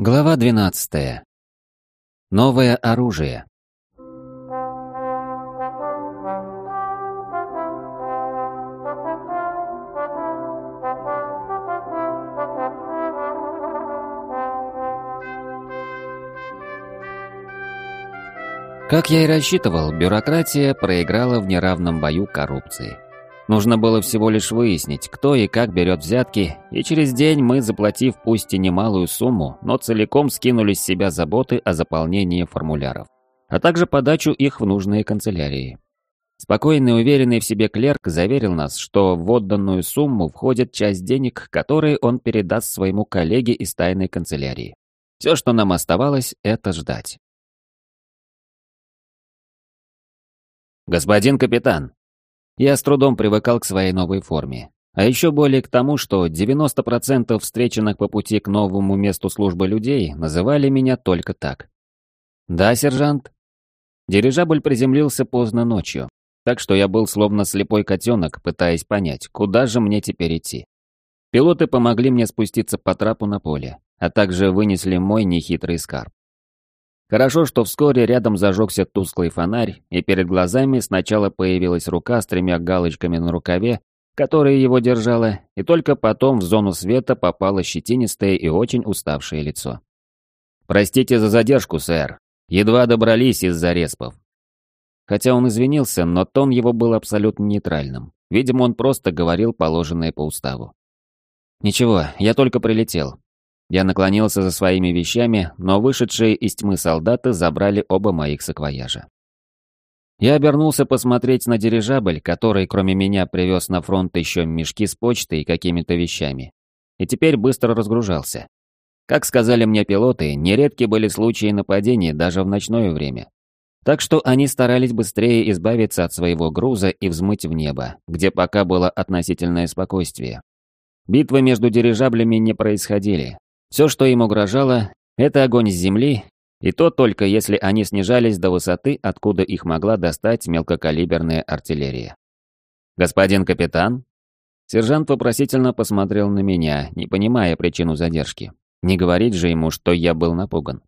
Глава 12. Новое оружие. Как я и рассчитывал, бюрократия проиграла в неравном бою коррупции. Нужно было всего лишь выяснить, кто и как берет взятки, и через день мы, заплатив пусть и немалую сумму, но целиком скинули с себя заботы о заполнении формуляров, а также подачу их в нужные канцелярии. Спокойный и уверенный в себе клерк заверил нас, что в отданную сумму входит часть денег, которые он передаст своему коллеге из тайной канцелярии. Все, что нам оставалось, это ждать. «Господин капитан!» Я с трудом привыкал к своей новой форме. А еще более к тому, что 90% встреченных по пути к новому месту службы людей называли меня только так. «Да, сержант?» Дирижабль приземлился поздно ночью, так что я был словно слепой котенок, пытаясь понять, куда же мне теперь идти. Пилоты помогли мне спуститься по трапу на поле, а также вынесли мой нехитрый скарб. Хорошо, что вскоре рядом зажегся тусклый фонарь, и перед глазами сначала появилась рука с тремя галочками на рукаве, которая его держала, и только потом в зону света попало щетинистое и очень уставшее лицо. «Простите за задержку, сэр. Едва добрались из-за респов». Хотя он извинился, но тон его был абсолютно нейтральным. Видимо, он просто говорил положенное по уставу. «Ничего, я только прилетел. Я наклонился за своими вещами, но вышедшие из тьмы солдаты забрали оба моих саквояжа. Я обернулся посмотреть на дирижабль, который кроме меня привез на фронт еще мешки с почтой и какими-то вещами. И теперь быстро разгружался. Как сказали мне пилоты, нередки были случаи нападений даже в ночное время. Так что они старались быстрее избавиться от своего груза и взмыть в небо, где пока было относительное спокойствие. Битвы между дирижаблями не происходили, все, что им угрожало, это огонь с земли, и то только если они снижались до высоты, откуда их могла достать мелкокалиберная артиллерия. «Господин капитан?» Сержант вопросительно посмотрел на меня, не понимая причину задержки. Не говорить же ему, что я был напуган.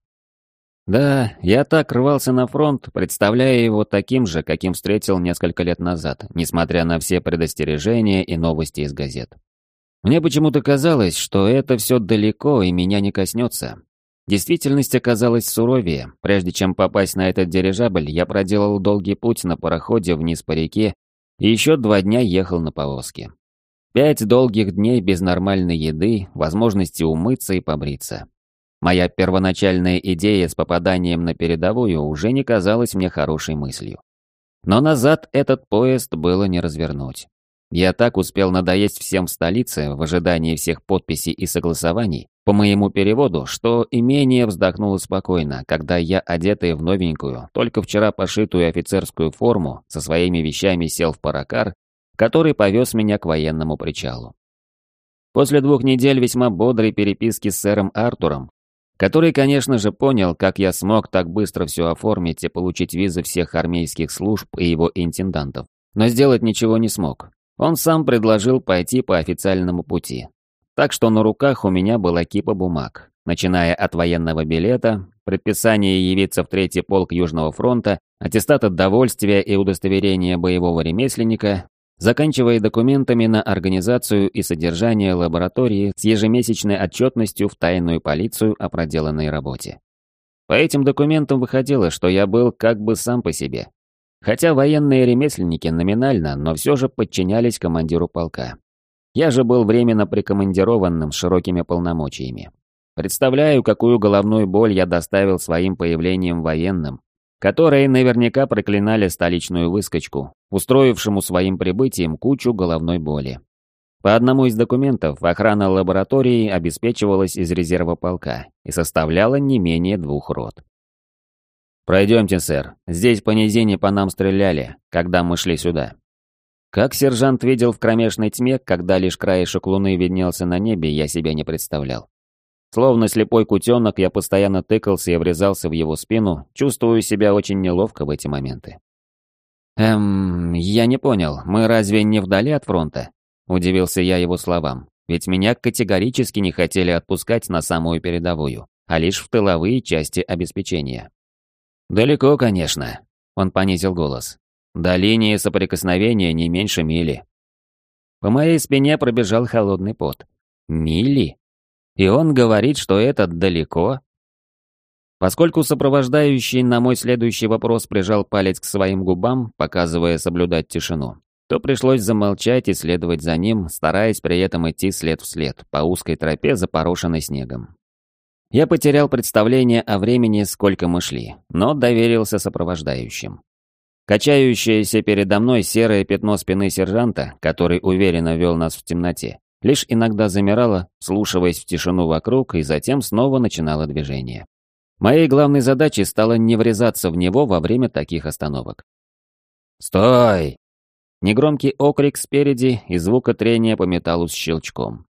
Да, я так рвался на фронт, представляя его таким же, каким встретил несколько лет назад, несмотря на все предостережения и новости из газет. Мне почему-то казалось, что это все далеко и меня не коснется. Действительность оказалась суровее. Прежде чем попасть на этот дирижабль, я проделал долгий путь на пароходе вниз по реке и еще два дня ехал на повозке. Пять долгих дней без нормальной еды, возможности умыться и побриться. Моя первоначальная идея с попаданием на передовую уже не казалась мне хорошей мыслью. Но назад этот поезд было не развернуть. Я так успел надоесть всем в столице в ожидании всех подписей и согласований по моему переводу, что имение вздохнуло спокойно, когда я, одетый в новенькую, только вчера пошитую офицерскую форму, со своими вещами сел в паракар, который повез меня к военному причалу. После двух недель весьма бодрой переписки с сэром Артуром, который, конечно же, понял, как я смог так быстро все оформить и получить визы всех армейских служб и его интендантов, но сделать ничего не смог, он сам предложил пойти по официальному пути. Так что на руках у меня была кипа бумаг, начиная от военного билета, предписания явиться в Третий полк Южного фронта, аттестата довольствия и удостоверения боевого ремесленника, заканчивая документами на организацию и содержание лаборатории с ежемесячной отчетностью в тайную полицию о проделанной работе. По этим документам выходило, что я был как бы сам по себе. Хотя военные ремесленники номинально, но все же подчинялись командиру полка. Я же был временно прикомандированным с широкими полномочиями. Представляю, какую головную боль я доставил своим появлением военным, которые наверняка проклинали столичную выскочку, устроившему своим прибытием кучу головной боли. По одному из документов охрана лаборатории обеспечивалась из резерва полка и составляла не менее двух рот. «Пройдемте, сэр. Здесь по низине по нам стреляли, когда мы шли сюда». Как сержант видел в кромешной тьме, когда лишь краешек луны виднелся на небе, я себя не представлял. Словно слепой кутенок, я постоянно тыкался и врезался в его спину, чувствую себя очень неловко в эти моменты. «Эм, я не понял, мы разве не вдали от фронта?» Удивился я его словам, ведь меня категорически не хотели отпускать на самую передовую а лишь в тыловые части обеспечения. «Далеко, конечно», — он понизил голос. «До линии соприкосновения не меньше мили». По моей спине пробежал холодный пот. «Мили?» И он говорит, что это далеко? Поскольку сопровождающий на мой следующий вопрос прижал палец к своим губам, показывая соблюдать тишину, то пришлось замолчать и следовать за ним, стараясь при этом идти след в след по узкой тропе, запорошенной снегом. Я потерял представление о времени, сколько мы шли, но доверился сопровождающим. Качающееся передо мной серое пятно спины сержанта, который уверенно вел нас в темноте, лишь иногда замирало, слушаясь в тишину вокруг, и затем снова начинало движение. Моей главной задачей стало не врезаться в него во время таких остановок. «Стой!» Негромкий окрик спереди и звука трения по металлу с щелчком.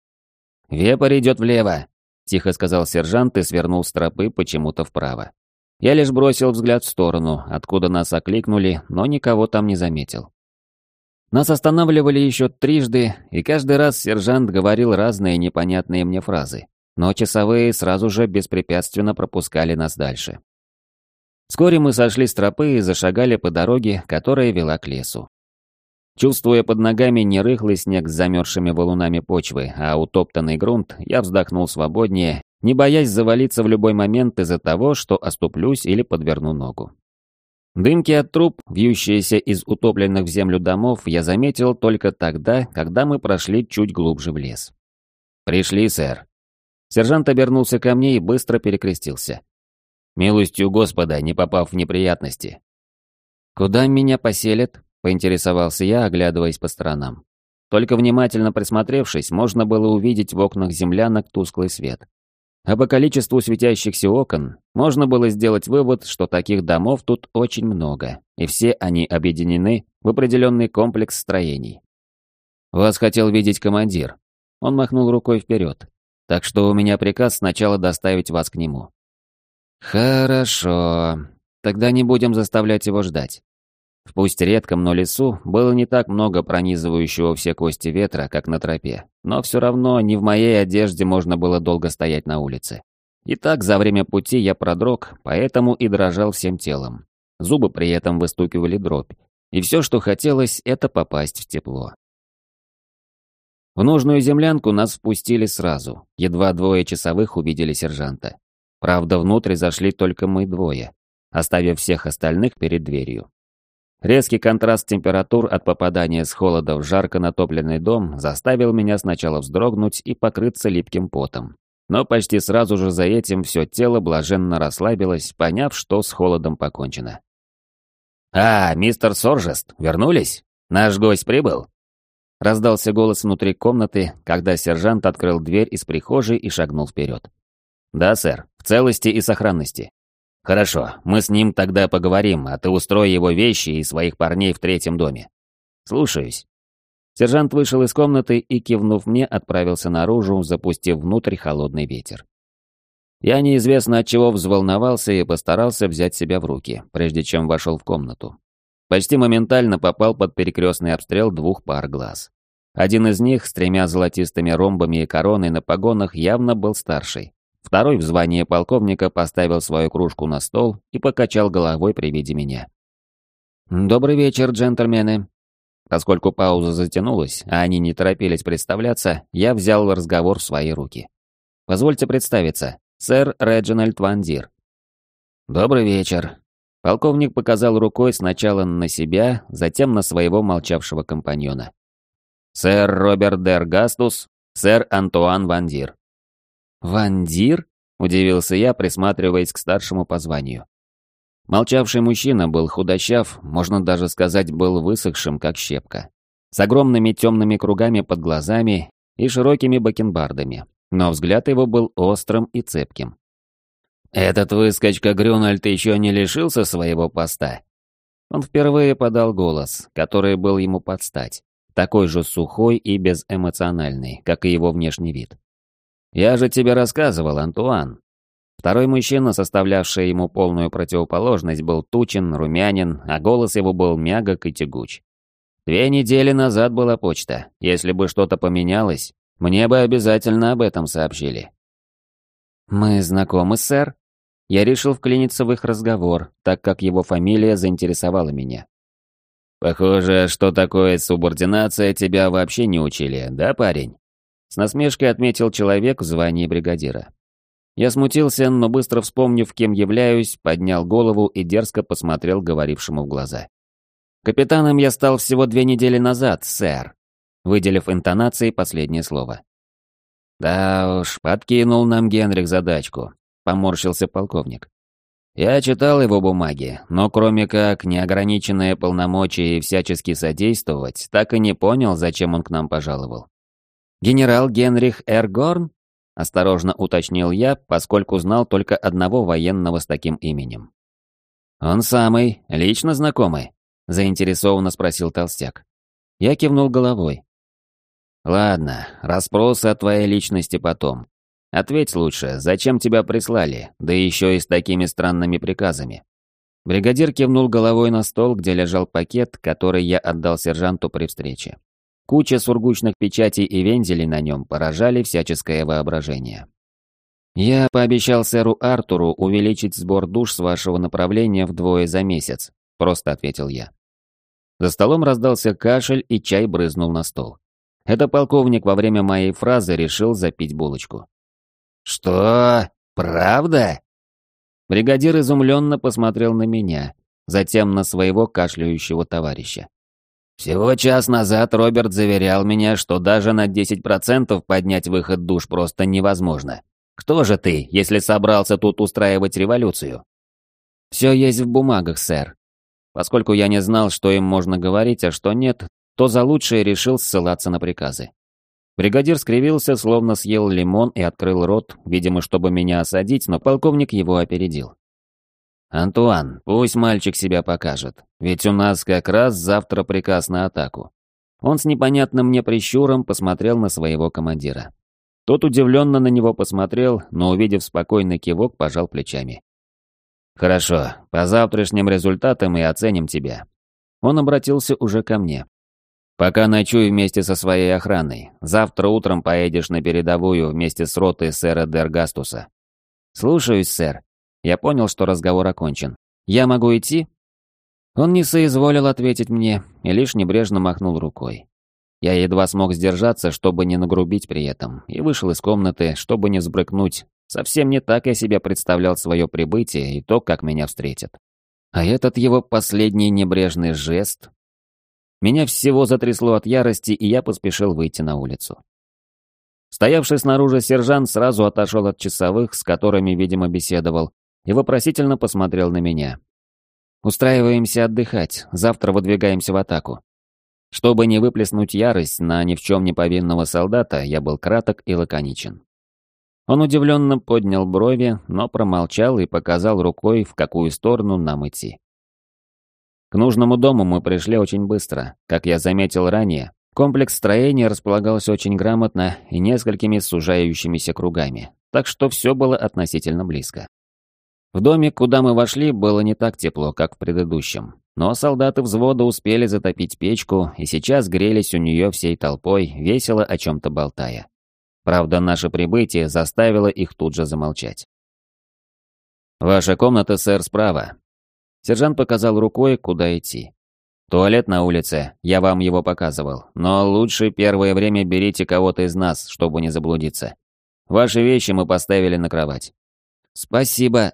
«Вепрь идет влево!» — тихо сказал сержант и свернул с тропы почему-то вправо. Я лишь бросил взгляд в сторону, откуда нас окликнули, но никого там не заметил. Нас останавливали еще трижды, и каждый раз сержант говорил разные непонятные мне фразы но часовые сразу же беспрепятственно пропускали нас дальше. Вскоре мы сошли с тропы и зашагали по дороге, которая вела к лесу. Чувствуя под ногами не рыхлый снег с замерзшими валунами почвы, а утоптанный грунт, я вздохнул свободнее, не боясь завалиться в любой момент из-за того, что оступлюсь или подверну ногу. Дымки от труб, вьющиеся из утопленных в землю домов, я заметил только тогда, когда мы прошли чуть глубже в лес. «Пришли, сэр», Сержант обернулся ко мне и быстро перекрестился. «Милостью Господа, не попав в неприятности». «Куда меня поселят?» — поинтересовался я, оглядываясь по сторонам. Только внимательно присмотревшись, можно было увидеть в окнах землянок тусклый свет. А по количеству светящихся окон можно было сделать вывод, что таких домов тут очень много, и все они объединены в определенный комплекс строений. «Вас хотел видеть командир». Он махнул рукой вперед. Так что у меня приказ сначала доставить вас к нему». «Хорошо. Тогда не будем заставлять его ждать». В пусть редком, но лесу было не так много пронизывающего все кости ветра, как на тропе, но все равно не в моей одежде можно было долго стоять на улице. И так за время пути я продрог, поэтому и дрожал всем телом. Зубы при этом выстукивали дробь, и все, что хотелось, это попасть в тепло. В нужную землянку нас впустили сразу, едва двое часовых увидели сержанта. Правда, внутрь зашли только мы двое, оставив всех остальных перед дверью. Резкий контраст температур от попадания с холода в жарко натопленный дом заставил меня сначала вздрогнуть и покрыться липким потом. Но почти сразу же за этим все тело блаженно расслабилось, поняв, что с холодом покончено. «А, мистер Соржест, вернулись? Наш гость прибыл?» Раздался голос внутри комнаты, когда сержант открыл дверь из прихожей и шагнул вперед. «Да, сэр, в целости и сохранности». «Хорошо, мы с ним тогда поговорим, а ты устрой его вещи и своих парней в третьем доме». «Слушаюсь». Сержант вышел из комнаты и, кивнув мне, отправился наружу, запустив внутрь холодный ветер. Я неизвестно от чего взволновался и постарался взять себя в руки, прежде чем вошел в комнату. Почти моментально попал под перекрестный обстрел двух пар глаз. Один из них с тремя золотистыми ромбами и короной на погонах явно был старший. Второй в звании полковника поставил свою кружку на стол и покачал головой при виде меня. «Добрый вечер, джентльмены». Поскольку пауза затянулась, а они не торопились представляться, я взял разговор в свои руки. «Позвольте представиться, сэр Реджинальд Ван Дир». «Добрый вечер», Полковник показал рукой сначала на себя, затем на своего молчавшего компаньона. «Сэр Роберт Дергастус, сэр Антуан Вандир». «Вандир?» — удивился я, присматриваясь к старшему по званию. Молчавший мужчина был худощав, можно даже сказать, был высохшим, как щепка. С огромными темными кругами под глазами и широкими бакенбардами, но взгляд его был острым и цепким. «Этот выскочка Грюнальд еще не лишился своего поста?» Он впервые подал голос, который был ему под стать, такой же сухой и безэмоциональный, как и его внешний вид. «Я же тебе рассказывал, Антуан». Второй мужчина, составлявший ему полную противоположность, был тучен, румянин, а голос его был мягок и тягуч. «Две недели назад была почта. Если бы что-то поменялось, мне бы обязательно об этом сообщили. «Мы знакомы, сэр?» Я решил вклиниться в их разговор, так как его фамилия заинтересовала меня. «Похоже, что такое субординация тебя вообще не учили, да, парень?» С насмешкой отметил человек в звании бригадира. Я смутился, но быстро вспомнив, кем являюсь, поднял голову и дерзко посмотрел говорившему в глаза. «Капитаном я стал всего две недели назад, сэр», выделив интонацией последнее слово. «Да уж, подкинул нам Генрих задачку», — поморщился полковник. «Я читал его бумаги, но кроме как неограниченное полномочия и всячески содействовать, так и не понял, зачем он к нам пожаловал». «Генерал Генрих Эргорн?» — осторожно уточнил я, поскольку знал только одного военного с таким именем. «Он самый, лично знакомый?» — заинтересованно спросил толстяк. Я кивнул головой. «Ладно, расспросы о твоей личности потом. Ответь лучше, зачем тебя прислали, да еще и с такими странными приказами?» Бригадир кивнул головой на стол, где лежал пакет, который я отдал сержанту при встрече. Куча сургучных печатей и вензелей на нем поражали всяческое воображение. «Я пообещал сэру Артуру увеличить сбор душ с вашего направления вдвое за месяц», — просто ответил я. За столом раздался кашель, и чай брызнул на стол. Это полковник во время моей фразы решил запить булочку. «Что? Правда?» Бригадир изумленно посмотрел на меня, затем на своего кашляющего товарища. Всего час назад Роберт заверял меня, что даже на 10% поднять выход душ просто невозможно. Кто же ты, если собрался тут устраивать революцию? Все есть в бумагах, сэр. Поскольку я не знал, что им можно говорить, а что нет, то за лучшее решил ссылаться на приказы. Бригадир скривился, словно съел лимон и открыл рот, видимо, чтобы меня осадить, но полковник его опередил. «Антуан, пусть мальчик себя покажет, ведь у нас как раз завтра приказ на атаку». Он с непонятным мне прищуром посмотрел на своего командира. Тот удивленно на него посмотрел, но, увидев спокойный кивок, пожал плечами. «Хорошо, по завтрашним результатам и оценим тебя». Он обратился уже ко мне. «Пока ночуй вместе со своей охраной. Завтра утром поедешь на передовую вместе с ротой сэра Дергастуса». «Слушаюсь, сэр», я понял, что разговор окончен. «Я могу идти?» Он не соизволил ответить мне и лишь небрежно махнул рукой. Я едва смог сдержаться, чтобы не нагрубить при этом, и вышел из комнаты, чтобы не взбрыкнуть. Совсем не так я себе представлял свое прибытие и то, как меня встретят. А этот его последний небрежный жест... Меня всего затрясло от ярости, и я поспешил выйти на улицу. Стоявший снаружи сержант сразу отошел от часовых, с которыми, видимо, беседовал, и вопросительно посмотрел на меня. «Устраиваемся отдыхать, завтра выдвигаемся в атаку». Чтобы не выплеснуть ярость на ни в чем не повинного солдата, я был краток и лаконичен. Он удивленно поднял брови, но промолчал и показал рукой, в какую сторону нам идти. К нужному дому мы пришли очень быстро. Как я заметил ранее, комплекс строения располагался очень грамотно и несколькими сужающимися кругами, так что все было относительно близко. В доме, куда мы вошли, было не так тепло, как в предыдущем. Но солдаты взвода успели затопить печку и сейчас грелись у нее всей толпой, весело о чем-то болтая. Правда, наше прибытие заставило их тут же замолчать. «Ваша комната, сэр, справа». Сержант показал рукой, куда идти. «Туалет на улице, я вам его показывал, но лучше первое время берите кого-то из нас, чтобы не заблудиться. Ваши вещи мы поставили на кровать». «Спасибо»,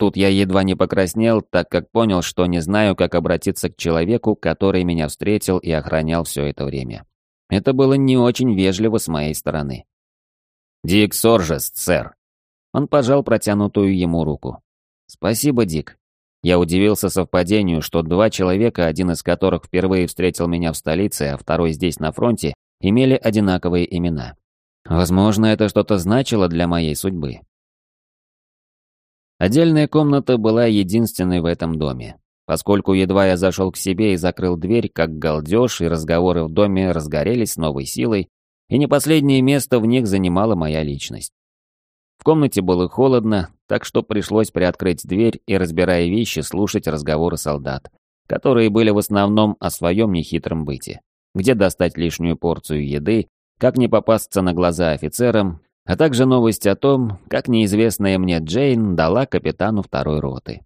Тут я едва не покраснел, так как понял, что не знаю, как обратиться к человеку, который меня встретил и охранял все это время. Это было не очень вежливо с моей стороны. «Дик Соржест, сэр». Он пожал протянутую ему руку. «Спасибо, Дик». Я удивился совпадению, что два человека, один из которых впервые встретил меня в столице, а второй здесь на фронте, имели одинаковые имена. Возможно, это что-то значило для моей судьбы. Отдельная комната была единственной в этом доме. Поскольку едва я зашел к себе и закрыл дверь, как галдеж и разговоры в доме разгорелись новой силой, и не последнее место в них занимала моя личность. В комнате было холодно, так что пришлось приоткрыть дверь и, разбирая вещи, слушать разговоры солдат, которые были в основном о своем нехитром быте. Где достать лишнюю порцию еды, как не попасться на глаза офицерам, а также новость о том, как неизвестная мне Джейн дала капитану второй роты.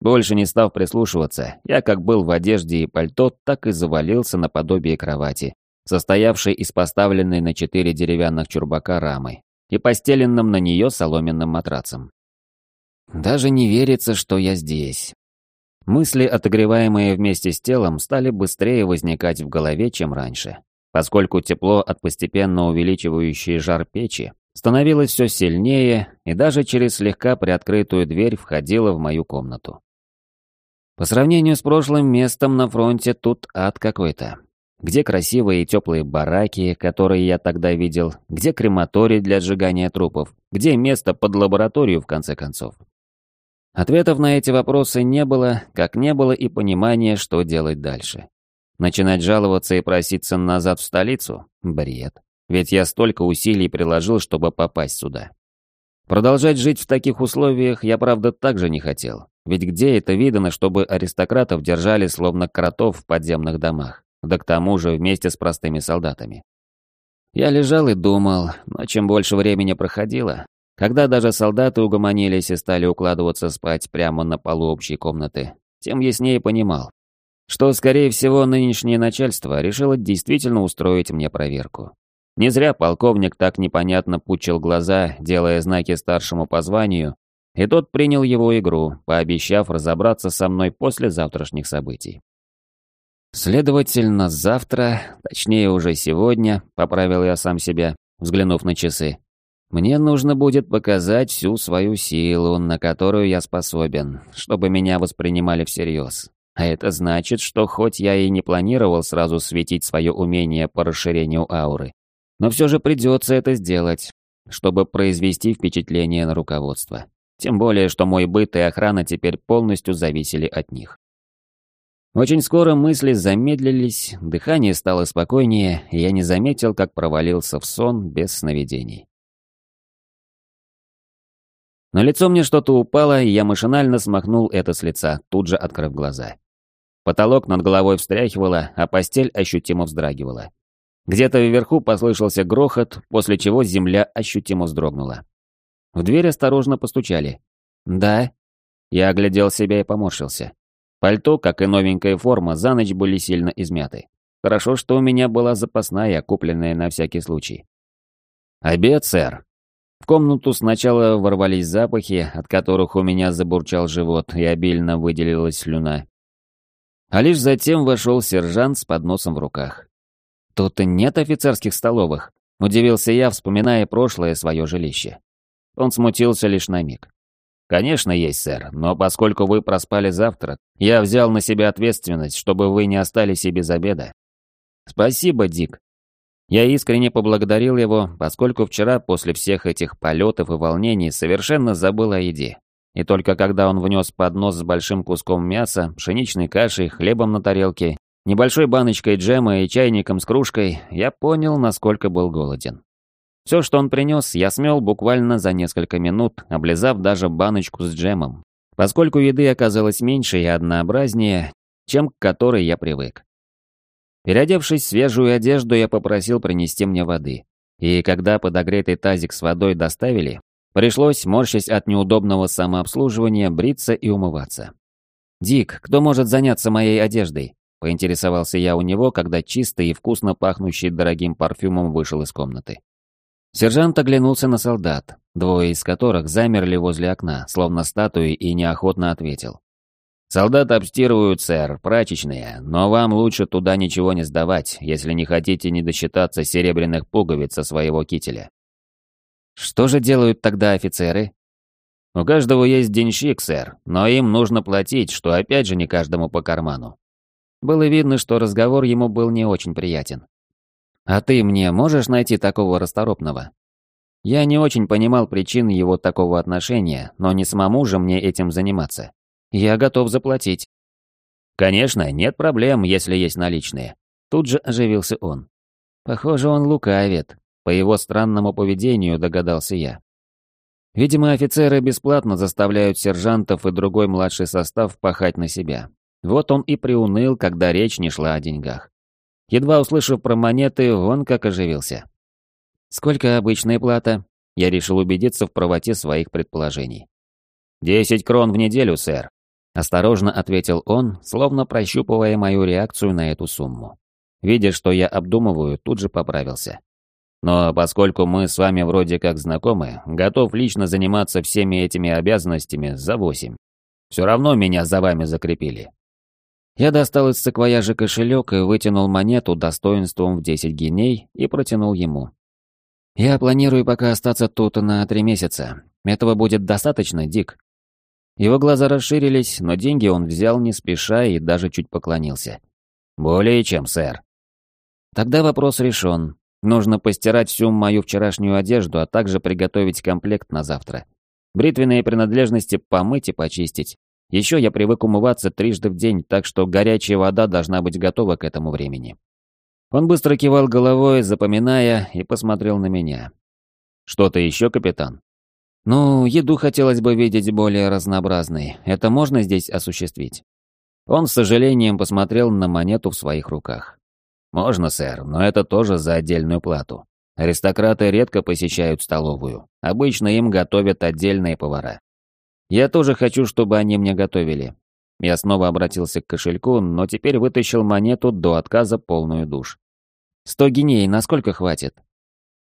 Больше не став прислушиваться, я как был в одежде и пальто, так и завалился наподобие кровати, состоявшей из поставленной на четыре деревянных чурбака рамы и постеленным на нее соломенным матрацем. Даже не верится, что я здесь. Мысли, отогреваемые вместе с телом, стали быстрее возникать в голове, чем раньше, поскольку тепло от постепенно увеличивающей жар печи становилось все сильнее и даже через слегка приоткрытую дверь входило в мою комнату. По сравнению с прошлым местом на фронте тут ад какой-то. Где красивые и теплые бараки, которые я тогда видел, где крематорий для сжигания трупов, где место под лабораторию, в конце концов. Ответов на эти вопросы не было, как не было и понимания, что делать дальше. Начинать жаловаться и проситься назад в столицу – бред. Ведь я столько усилий приложил, чтобы попасть сюда. Продолжать жить в таких условиях я, правда, также не хотел. Ведь где это видано, чтобы аристократов держали словно кротов в подземных домах, да к тому же вместе с простыми солдатами. Я лежал и думал, но чем больше времени проходило, когда даже солдаты угомонились и стали укладываться спать прямо на полу общей комнаты, тем яснее понимал, что, скорее всего, нынешнее начальство решило действительно устроить мне проверку. Не зря полковник так непонятно пучил глаза, делая знаки старшему по званию, и тот принял его игру, пообещав разобраться со мной после завтрашних событий. Следовательно, завтра, точнее уже сегодня, поправил я сам себя, взглянув на часы, мне нужно будет показать всю свою силу, на которую я способен, чтобы меня воспринимали всерьез. А это значит, что хоть я и не планировал сразу светить свое умение по расширению ауры, но все же придется это сделать, чтобы произвести впечатление на руководство. Тем более, что мой быт и охрана теперь полностью зависели от них. Очень скоро мысли замедлились, дыхание стало спокойнее, и я не заметил, как провалился в сон без сновидений. На лицо мне что-то упало, и я машинально смахнул это с лица, тут же открыв глаза. Потолок над головой встряхивало, а постель ощутимо вздрагивала. Где-то вверху послышался грохот, после чего земля ощутимо вздрогнула. В дверь осторожно постучали. «Да». Я оглядел себя и поморщился. Пальто, как и новенькая форма, за ночь были сильно измяты. Хорошо, что у меня была запасная, купленная на всякий случай. «Обед, сэр». В комнату сначала ворвались запахи, от которых у меня забурчал живот и обильно выделилась слюна. А лишь затем вошел сержант с подносом в руках. «Тут и нет офицерских столовых», — удивился я, вспоминая прошлое свое жилище. Он смутился лишь на миг. «Конечно есть, сэр, но поскольку вы проспали завтрак, я взял на себя ответственность, чтобы вы не остались и без обеда». «Спасибо, Дик». Я искренне поблагодарил его, поскольку вчера после всех этих полетов и волнений совершенно забыл о еде. И только когда он внес поднос с большим куском мяса, пшеничной кашей, хлебом на тарелке, небольшой баночкой джема и чайником с кружкой, я понял, насколько был голоден. Все, что он принес, я смел буквально за несколько минут, облизав даже баночку с джемом, поскольку еды оказалось меньше и однообразнее, чем к которой я привык. Переодевшись в свежую одежду, я попросил принести мне воды. И когда подогретый тазик с водой доставили, пришлось, морщась от неудобного самообслуживания, бриться и умываться. «Дик, кто может заняться моей одеждой?» — поинтересовался я у него, когда чистый и вкусно пахнущий дорогим парфюмом вышел из комнаты. Сержант оглянулся на солдат, двое из которых замерли возле окна, словно статуи, и неохотно ответил. «Солдат обстирывают, сэр, прачечные, но вам лучше туда ничего не сдавать, если не хотите не досчитаться серебряных пуговиц со своего кителя». «Что же делают тогда офицеры?» «У каждого есть денщик, сэр, но им нужно платить, что опять же не каждому по карману». Было видно, что разговор ему был не очень приятен. А ты мне можешь найти такого расторопного? Я не очень понимал причин его такого отношения, но не самому же мне этим заниматься. Я готов заплатить. Конечно, нет проблем, если есть наличные. Тут же оживился он. Похоже, он лукавит. По его странному поведению догадался я. Видимо, офицеры бесплатно заставляют сержантов и другой младший состав пахать на себя. Вот он и приуныл, когда речь не шла о деньгах. Едва услышав про монеты, он как оживился. «Сколько обычная плата?» Я решил убедиться в правоте своих предположений. «Десять крон в неделю, сэр», — осторожно ответил он, словно прощупывая мою реакцию на эту сумму. Видя, что я обдумываю, тут же поправился. Но поскольку мы с вами вроде как знакомы, готов лично заниматься всеми этими обязанностями за восемь. Все равно меня за вами закрепили. Я достал из саквояжа кошелек и вытянул монету достоинством в 10 геней и протянул ему. «Я планирую пока остаться тут на три месяца. Этого будет достаточно, Дик?» Его глаза расширились, но деньги он взял не спеша и даже чуть поклонился. «Более чем, сэр». Тогда вопрос решен. Нужно постирать всю мою вчерашнюю одежду, а также приготовить комплект на завтра. Бритвенные принадлежности помыть и почистить. Еще я привык умываться трижды в день, так что горячая вода должна быть готова к этому времени. Он быстро кивал головой, запоминая, и посмотрел на меня. «Что-то еще, капитан?» «Ну, еду хотелось бы видеть более разнообразной. Это можно здесь осуществить?» Он с сожалением посмотрел на монету в своих руках. «Можно, сэр, но это тоже за отдельную плату. Аристократы редко посещают столовую. Обычно им готовят отдельные повара. Я тоже хочу, чтобы они мне готовили. Я снова обратился к кошельку, но теперь вытащил монету до отказа полную душ. Сто гиней, насколько хватит?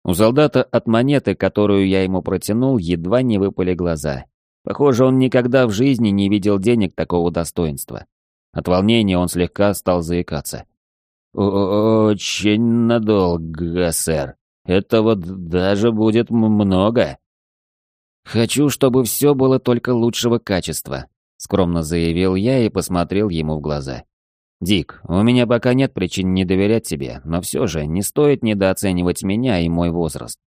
У солдата от монеты, которую я ему протянул, едва не выпали глаза. Похоже, он никогда в жизни не видел денег такого достоинства. От волнения он слегка стал заикаться. «Очень надолго, сэр. Это вот даже будет много». «Хочу, чтобы все было только лучшего качества», — скромно заявил я и посмотрел ему в глаза. «Дик, у меня пока нет причин не доверять тебе, но все же не стоит недооценивать меня и мой возраст».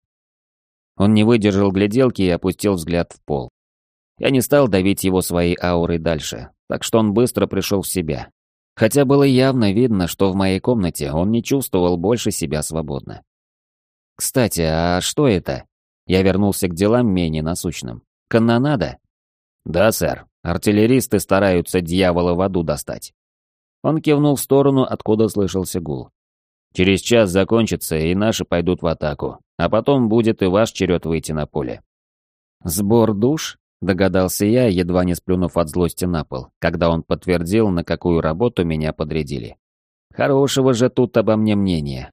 Он не выдержал гляделки и опустил взгляд в пол. Я не стал давить его своей аурой дальше, так что он быстро пришел в себя. Хотя было явно видно, что в моей комнате он не чувствовал больше себя свободно. «Кстати, а что это?» Я вернулся к делам менее насущным. «Канонада?» «Да, сэр. Артиллеристы стараются дьявола в аду достать». Он кивнул в сторону, откуда слышался гул. «Через час закончится, и наши пойдут в атаку. А потом будет и ваш черед выйти на поле». «Сбор душ?» — догадался я, едва не сплюнув от злости на пол, когда он подтвердил, на какую работу меня подрядили. «Хорошего же тут обо мне мнения.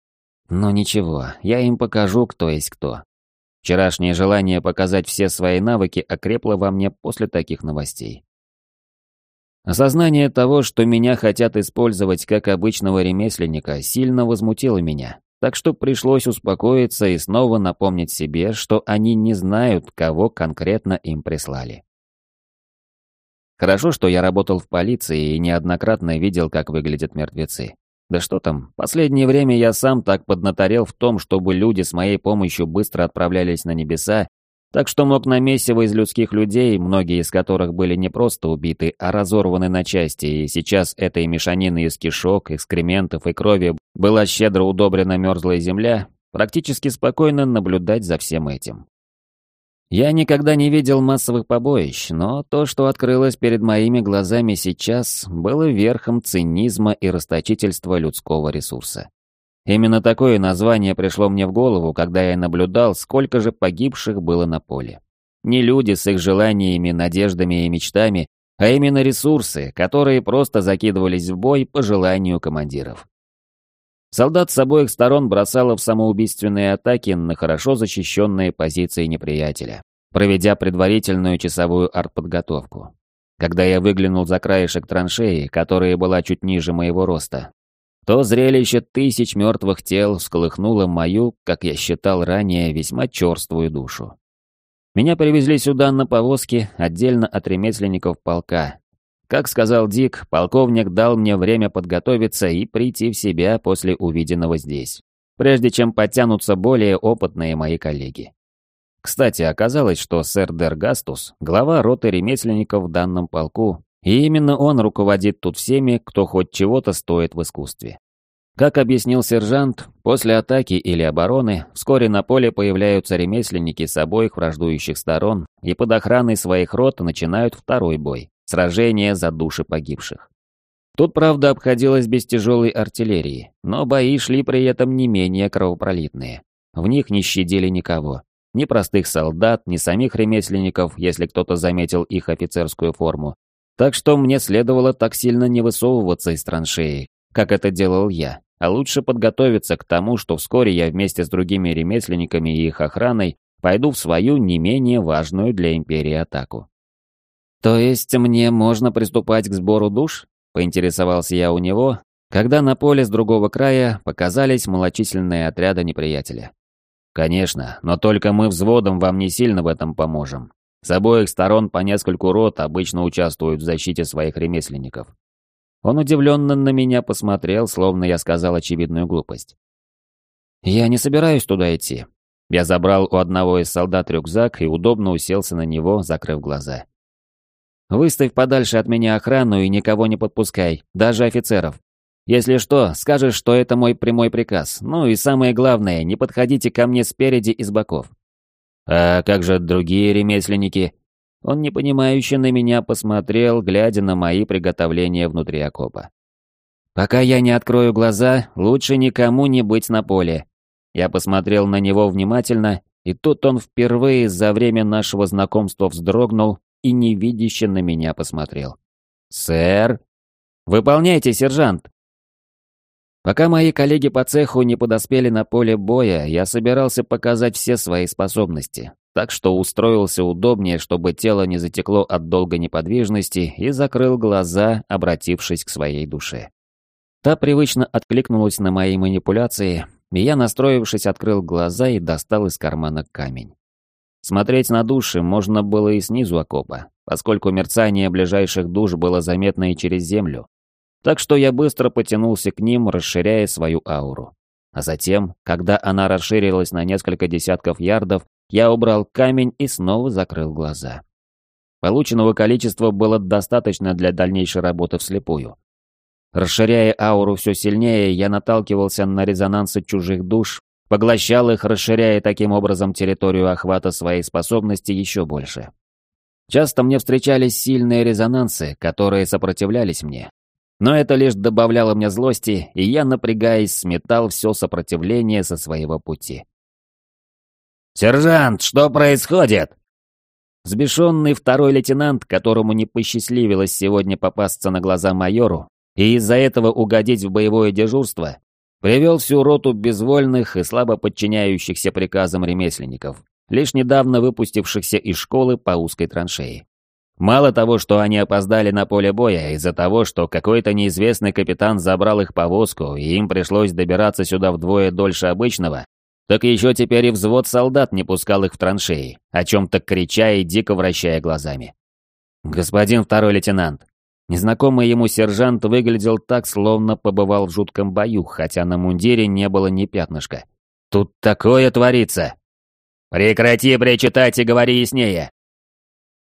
Но ничего, я им покажу, кто есть кто. Вчерашнее желание показать все свои навыки окрепло во мне после таких новостей. Осознание того, что меня хотят использовать как обычного ремесленника, сильно возмутило меня, так что пришлось успокоиться и снова напомнить себе, что они не знают, кого конкретно им прислали. Хорошо, что я работал в полиции и неоднократно видел, как выглядят мертвецы. Да что там, последнее время я сам так поднаторел в том, чтобы люди с моей помощью быстро отправлялись на небеса, так что мог на месиво из людских людей, многие из которых были не просто убиты, а разорваны на части, и сейчас этой мешанины из кишок, экскрементов и крови была щедро удобрена мерзлая земля, практически спокойно наблюдать за всем этим. Я никогда не видел массовых побоищ, но то, что открылось перед моими глазами сейчас, было верхом цинизма и расточительства людского ресурса. Именно такое название пришло мне в голову, когда я наблюдал, сколько же погибших было на поле. Не люди с их желаниями, надеждами и мечтами, а именно ресурсы, которые просто закидывались в бой по желанию командиров. Солдат с обоих сторон бросало в самоубийственные атаки на хорошо защищенные позиции неприятеля, проведя предварительную часовую артподготовку. Когда я выглянул за краешек траншеи, которая была чуть ниже моего роста, то зрелище тысяч мертвых тел всколыхнуло мою, как я считал ранее, весьма черствую душу. Меня привезли сюда на повозке отдельно от ремесленников полка, как сказал Дик, полковник дал мне время подготовиться и прийти в себя после увиденного здесь, прежде чем подтянутся более опытные мои коллеги. Кстати, оказалось, что сэр Дергастус — глава роты ремесленников в данном полку, и именно он руководит тут всеми, кто хоть чего-то стоит в искусстве. Как объяснил сержант, после атаки или обороны вскоре на поле появляются ремесленники с обоих враждующих сторон и под охраной своих рот начинают второй бой. Сражение за души погибших. Тут, правда, обходилось без тяжелой артиллерии, но бои шли при этом не менее кровопролитные. В них не щадили никого. ни простых солдат, ни самих ремесленников, если кто-то заметил их офицерскую форму. Так что мне следовало так сильно не высовываться из траншеи, как это делал я, а лучше подготовиться к тому, что вскоре я вместе с другими ремесленниками и их охраной пойду в свою не менее важную для Империи атаку. «То есть мне можно приступать к сбору душ?» — поинтересовался я у него, когда на поле с другого края показались малочисленные отряды неприятеля. «Конечно, но только мы взводом вам не сильно в этом поможем. С обоих сторон по нескольку рот обычно участвуют в защите своих ремесленников. Он удивленно на меня посмотрел, словно я сказал очевидную глупость. «Я не собираюсь туда идти». Я забрал у одного из солдат рюкзак и удобно уселся на него, закрыв глаза. «Выставь подальше от меня охрану и никого не подпускай, даже офицеров. Если что, скажешь, что это мой прямой приказ. Ну и самое главное, не подходите ко мне спереди и с боков. «А как же другие ремесленники?» Он непонимающе на меня посмотрел, глядя на мои приготовления внутри окопа. «Пока я не открою глаза, лучше никому не быть на поле». Я посмотрел на него внимательно, и тут он впервые за время нашего знакомства вздрогнул и невидяще на меня посмотрел. «Сэр?» «Выполняйте, сержант!» Пока мои коллеги по цеху не подоспели на поле боя, я собирался показать все свои способности, так что устроился удобнее, чтобы тело не затекло от долгой неподвижности и закрыл глаза, обратившись к своей душе. Та привычно откликнулась на мои манипуляции, и я, настроившись, открыл глаза и достал из кармана камень. Смотреть на души можно было и снизу окопа, поскольку мерцание ближайших душ было заметно и через землю, так что я быстро потянулся к ним, расширяя свою ауру. А затем, когда она расширилась на несколько десятков ярдов, я убрал камень и снова закрыл глаза. Полученного количества было достаточно для дальнейшей работы вслепую. Расширяя ауру все сильнее, я наталкивался на резонансы чужих душ, поглощал их, расширяя таким образом территорию охвата своей способности еще больше. Часто мне встречались сильные резонансы, которые сопротивлялись мне, но это лишь добавляло мне злости, и я, напрягаясь, сметал все сопротивление со своего пути. «Сержант, что происходит?» Сбешенный второй лейтенант, которому не посчастливилось сегодня попасться на глаза майору и из-за этого угодить в боевое дежурство, привел всю роту безвольных и слабо подчиняющихся приказам ремесленников, лишь недавно выпустившихся из школы по узкой траншеи. Мало того, что они опоздали на поле боя из-за того, что какой-то неизвестный капитан забрал их повозку, и им пришлось добираться сюда вдвое дольше обычного, так еще теперь и взвод солдат не пускал их в траншеи, о чем-то крича и дико вращая глазами. «Господин второй лейтенант». Незнакомый ему сержант выглядел так, словно побывал в жутком бою, хотя на мундире не было ни пятнышка. «Тут такое творится!» «Прекрати причитать и говори яснее!»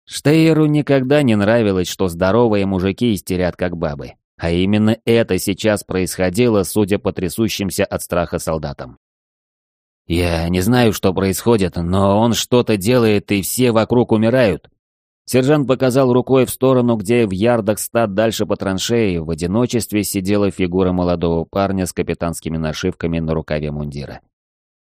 Штейеру никогда не нравилось, что здоровые мужики истерят как бабы. А именно это сейчас происходило, судя по трясущимся от страха солдатам. «Я не знаю, что происходит, но он что-то делает, и все вокруг умирают». Сержант показал рукой в сторону, где в ярдах ста дальше по траншеи в одиночестве сидела фигура молодого парня с капитанскими нашивками на рукаве мундира.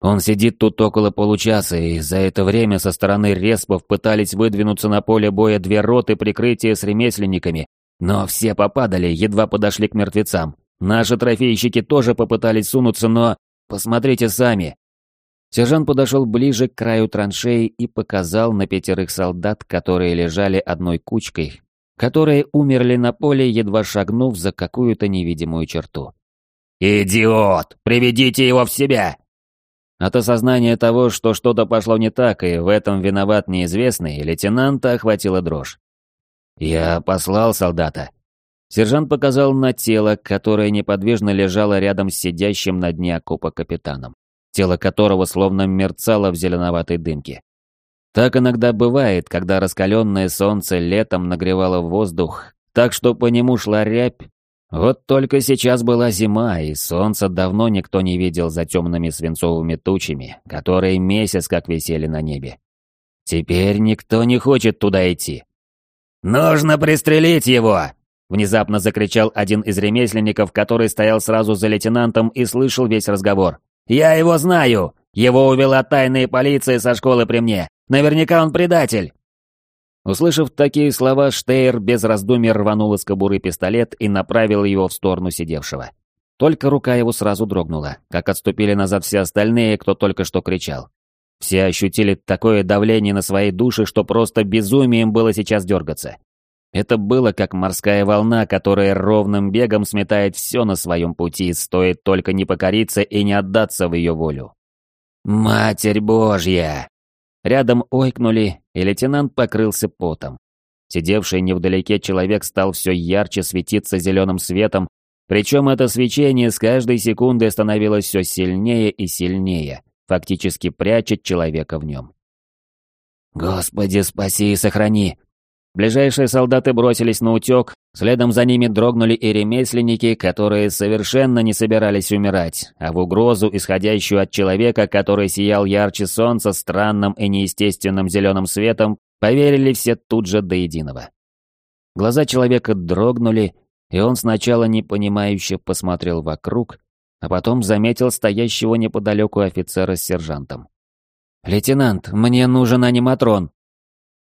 Он сидит тут около получаса, и за это время со стороны респов пытались выдвинуться на поле боя две роты прикрытия с ремесленниками, но все попадали, едва подошли к мертвецам. Наши трофейщики тоже попытались сунуться, но... Посмотрите сами. Сержант подошел ближе к краю траншеи и показал на пятерых солдат, которые лежали одной кучкой, которые умерли на поле, едва шагнув за какую-то невидимую черту. «Идиот! Приведите его в себя!» От осознания того, что что-то пошло не так, и в этом виноват неизвестный, лейтенанта охватила дрожь. «Я послал солдата». Сержант показал на тело, которое неподвижно лежало рядом с сидящим на дне окопа капитаном, тело которого словно мерцало в зеленоватой дымке. Так иногда бывает, когда раскаленное солнце летом нагревало воздух, так что по нему шла рябь, вот только сейчас была зима, и солнца давно никто не видел за темными свинцовыми тучами, которые месяц как висели на небе. Теперь никто не хочет туда идти. «Нужно пристрелить его!» Внезапно закричал один из ремесленников, который стоял сразу за лейтенантом и слышал весь разговор. «Я его знаю! Его увела тайная полиция со школы при мне. Наверняка он предатель!» Услышав такие слова, Штейр без раздумий рванул из кобуры пистолет и направил его в сторону сидевшего. Только рука его сразу дрогнула, как отступили назад все остальные, кто только что кричал. Все ощутили такое давление на свои души, что просто безумием было сейчас дергаться. Это было как морская волна, которая ровным бегом сметает все на своем пути, стоит только не покориться и не отдаться в ее волю. «Матерь Божья!» Рядом ойкнули, и лейтенант покрылся потом. Сидевший невдалеке человек стал все ярче светиться зеленым светом, причем это свечение с каждой секундой становилось все сильнее и сильнее, фактически прячет человека в нем. «Господи, спаси и сохрани!» Ближайшие солдаты бросились на утек, следом за ними дрогнули и ремесленники, которые совершенно не собирались умирать, а в угрозу, исходящую от человека, который сиял ярче солнца странным и неестественным зеленым светом, поверили все тут же до единого. Глаза человека дрогнули, и он сначала непонимающе посмотрел вокруг, а потом заметил стоящего неподалеку офицера с сержантом. «Лейтенант, мне нужен аниматрон»,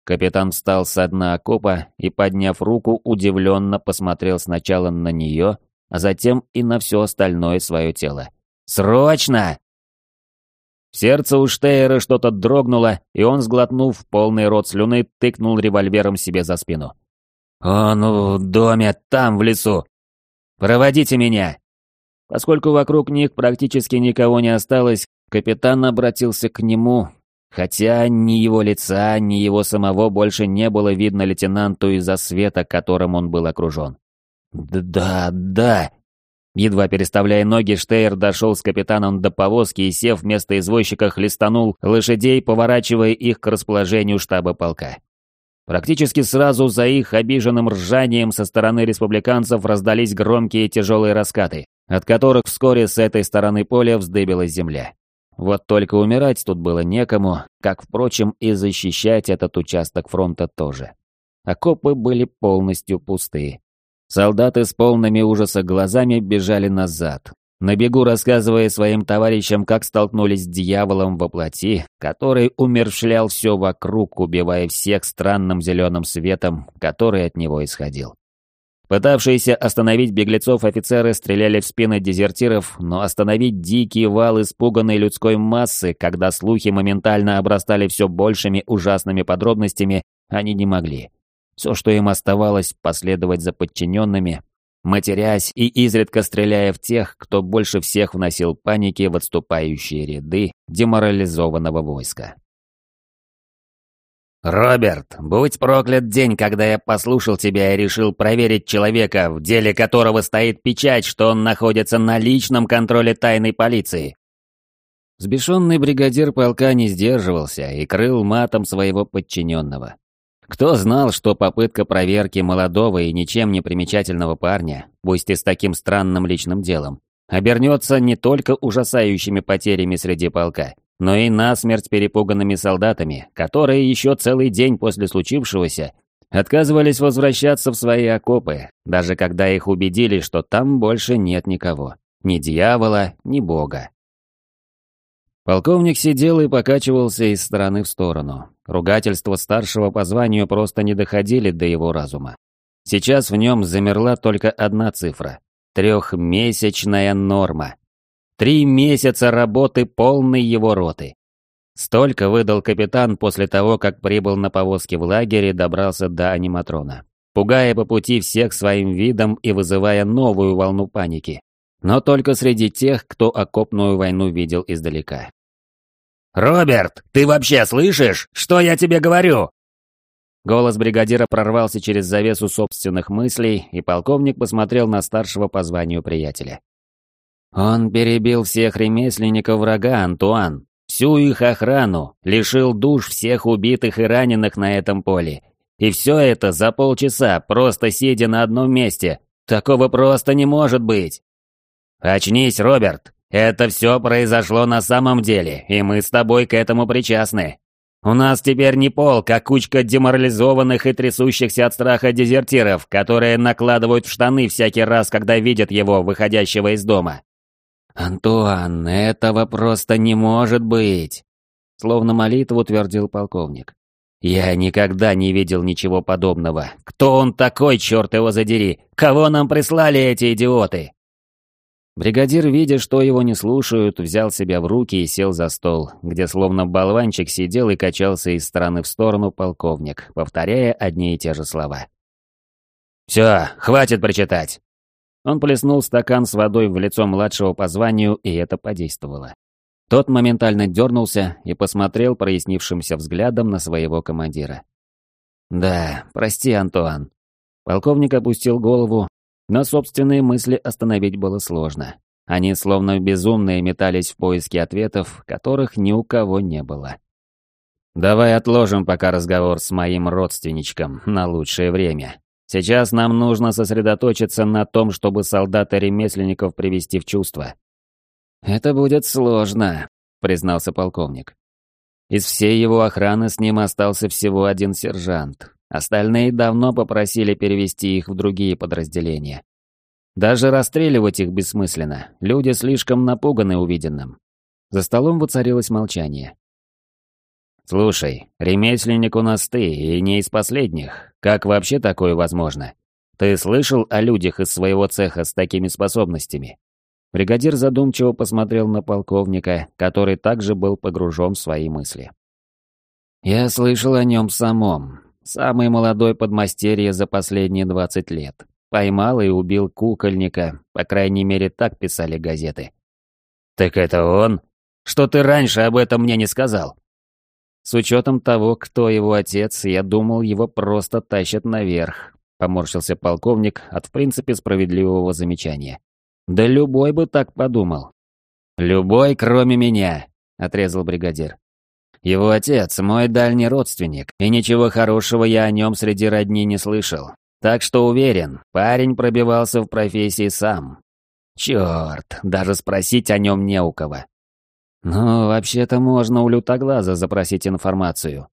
Капитан встал с дна окопа и, подняв руку, удивленно посмотрел сначала на нее, а затем и на все остальное свое тело. «Срочно!» Сердце у Штейера что-то дрогнуло, и он, сглотнув полный рот слюны, тыкнул револьвером себе за спину. «Он в доме, там, в лесу! Проводите меня!» Поскольку вокруг них практически никого не осталось, капитан обратился к нему, Хотя ни его лица, ни его самого больше не было видно лейтенанту из-за света, которым он был окружен. «Да, да!» Едва переставляя ноги, Штейр дошел с капитаном до повозки и, сев вместо извозчика, хлестанул лошадей, поворачивая их к расположению штаба полка. Практически сразу за их обиженным ржанием со стороны республиканцев раздались громкие тяжелые раскаты, от которых вскоре с этой стороны поля вздыбилась земля. Вот только умирать тут было некому, как, впрочем, и защищать этот участок фронта тоже. Окопы были полностью пустые. Солдаты с полными ужаса глазами бежали назад, на бегу рассказывая своим товарищам, как столкнулись с дьяволом во плоти, который умершлял все вокруг, убивая всех странным зеленым светом, который от него исходил. Пытавшиеся остановить беглецов офицеры стреляли в спины дезертиров, но остановить дикий вал испуганной людской массы, когда слухи моментально обрастали все большими ужасными подробностями, они не могли. Все, что им оставалось, последовать за подчиненными, матерясь и изредка стреляя в тех, кто больше всех вносил паники в отступающие ряды деморализованного войска. «Роберт, будь проклят день, когда я послушал тебя и решил проверить человека, в деле которого стоит печать, что он находится на личном контроле тайной полиции». Сбешенный бригадир полка не сдерживался и крыл матом своего подчиненного. Кто знал, что попытка проверки молодого и ничем не примечательного парня, пусть и с таким странным личным делом, обернется не только ужасающими потерями среди полка, но и насмерть перепуганными солдатами, которые еще целый день после случившегося отказывались возвращаться в свои окопы, даже когда их убедили, что там больше нет никого, ни дьявола, ни бога. Полковник сидел и покачивался из стороны в сторону. Ругательства старшего по званию просто не доходили до его разума. Сейчас в нем замерла только одна цифра – трехмесячная норма. Три месяца работы полной его роты. Столько выдал капитан после того, как прибыл на повозке в лагере и добрался до аниматрона, пугая по пути всех своим видом и вызывая новую волну паники. Но только среди тех, кто окопную войну видел издалека. «Роберт, ты вообще слышишь, что я тебе говорю?» Голос бригадира прорвался через завесу собственных мыслей, и полковник посмотрел на старшего по званию приятеля. Он перебил всех ремесленников врага, Антуан, всю их охрану, лишил душ всех убитых и раненых на этом поле. И все это за полчаса, просто сидя на одном месте. Такого просто не может быть. Очнись, Роберт. Это все произошло на самом деле, и мы с тобой к этому причастны. У нас теперь не пол, как кучка деморализованных и трясущихся от страха дезертиров, которые накладывают в штаны всякий раз, когда видят его, выходящего из дома. «Антуан, этого просто не может быть!» Словно молитву твердил полковник. «Я никогда не видел ничего подобного. Кто он такой, черт его задери? Кого нам прислали эти идиоты?» Бригадир, видя, что его не слушают, взял себя в руки и сел за стол, где словно болванчик сидел и качался из стороны в сторону полковник, повторяя одни и те же слова. «Все, хватит прочитать!» Он плеснул стакан с водой в лицо младшего по званию, и это подействовало. Тот моментально дернулся и посмотрел прояснившимся взглядом на своего командира. «Да, прости, Антуан». Полковник опустил голову, но собственные мысли остановить было сложно. Они словно безумные метались в поиске ответов, которых ни у кого не было. «Давай отложим пока разговор с моим родственничком на лучшее время. Сейчас нам нужно сосредоточиться на том, чтобы солдата-ремесленников привести в чувство». «Это будет сложно», — признался полковник. Из всей его охраны с ним остался всего один сержант, Остальные давно попросили перевести их в другие подразделения. Даже расстреливать их бессмысленно, люди слишком напуганы увиденным. За столом воцарилось молчание. «Слушай, ремесленник у нас ты, и не из последних. Как вообще такое возможно? Ты слышал о людях из своего цеха с такими способностями?» Бригадир задумчиво посмотрел на полковника, который также был погружен в свои мысли. «Я слышал о нем самом, Самый молодой подмастерье за последние 20 лет. Поймал и убил кукольника, по крайней мере так писали газеты. «Так это он? Что ты раньше об этом мне не сказал?» С учетом того, кто его отец, я думал, его просто тащат наверх, поморщился полковник от в принципе справедливого замечания. Да любой бы так подумал. «Любой, кроме меня», — отрезал бригадир. Его отец – мой дальний родственник, и ничего хорошего я о нем среди родни не слышал. Так что уверен, парень пробивался в профессии сам. Черт, даже спросить о нем не у кого. Ну, вообще-то можно у лютоглаза запросить информацию.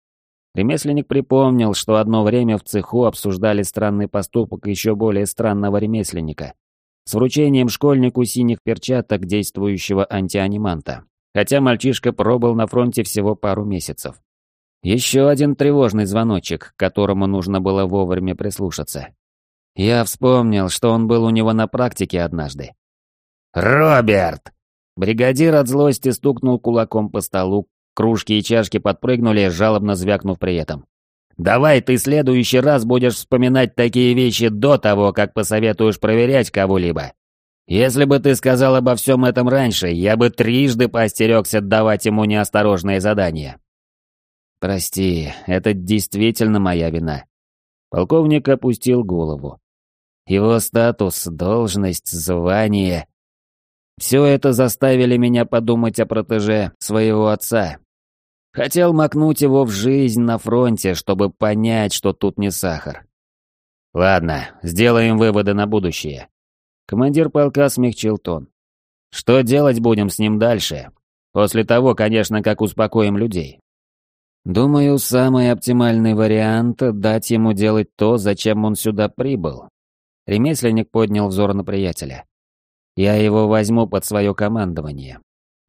Ремесленник припомнил, что одно время в цеху обсуждали странный поступок еще более странного ремесленника. С вручением школьнику синих перчаток действующего антианиманта хотя мальчишка пробыл на фронте всего пару месяцев. Еще один тревожный звоночек, к которому нужно было вовремя прислушаться. Я вспомнил, что он был у него на практике однажды. «Роберт!» Бригадир от злости стукнул кулаком по столу, кружки и чашки подпрыгнули, жалобно звякнув при этом. «Давай ты следующий раз будешь вспоминать такие вещи до того, как посоветуешь проверять кого-либо. Если бы ты сказал обо всем этом раньше, я бы трижды поостерегся давать ему неосторожные задания. Прости, это действительно моя вина. Полковник опустил голову. Его статус, должность, звание... Все это заставили меня подумать о протеже своего отца. Хотел макнуть его в жизнь на фронте, чтобы понять, что тут не сахар. Ладно, сделаем выводы на будущее. Командир полка смягчил тон. «Что делать будем с ним дальше? После того, конечно, как успокоим людей». «Думаю, самый оптимальный вариант — дать ему делать то, зачем он сюда прибыл». Ремесленник поднял взор на приятеля. «Я его возьму под свое командование.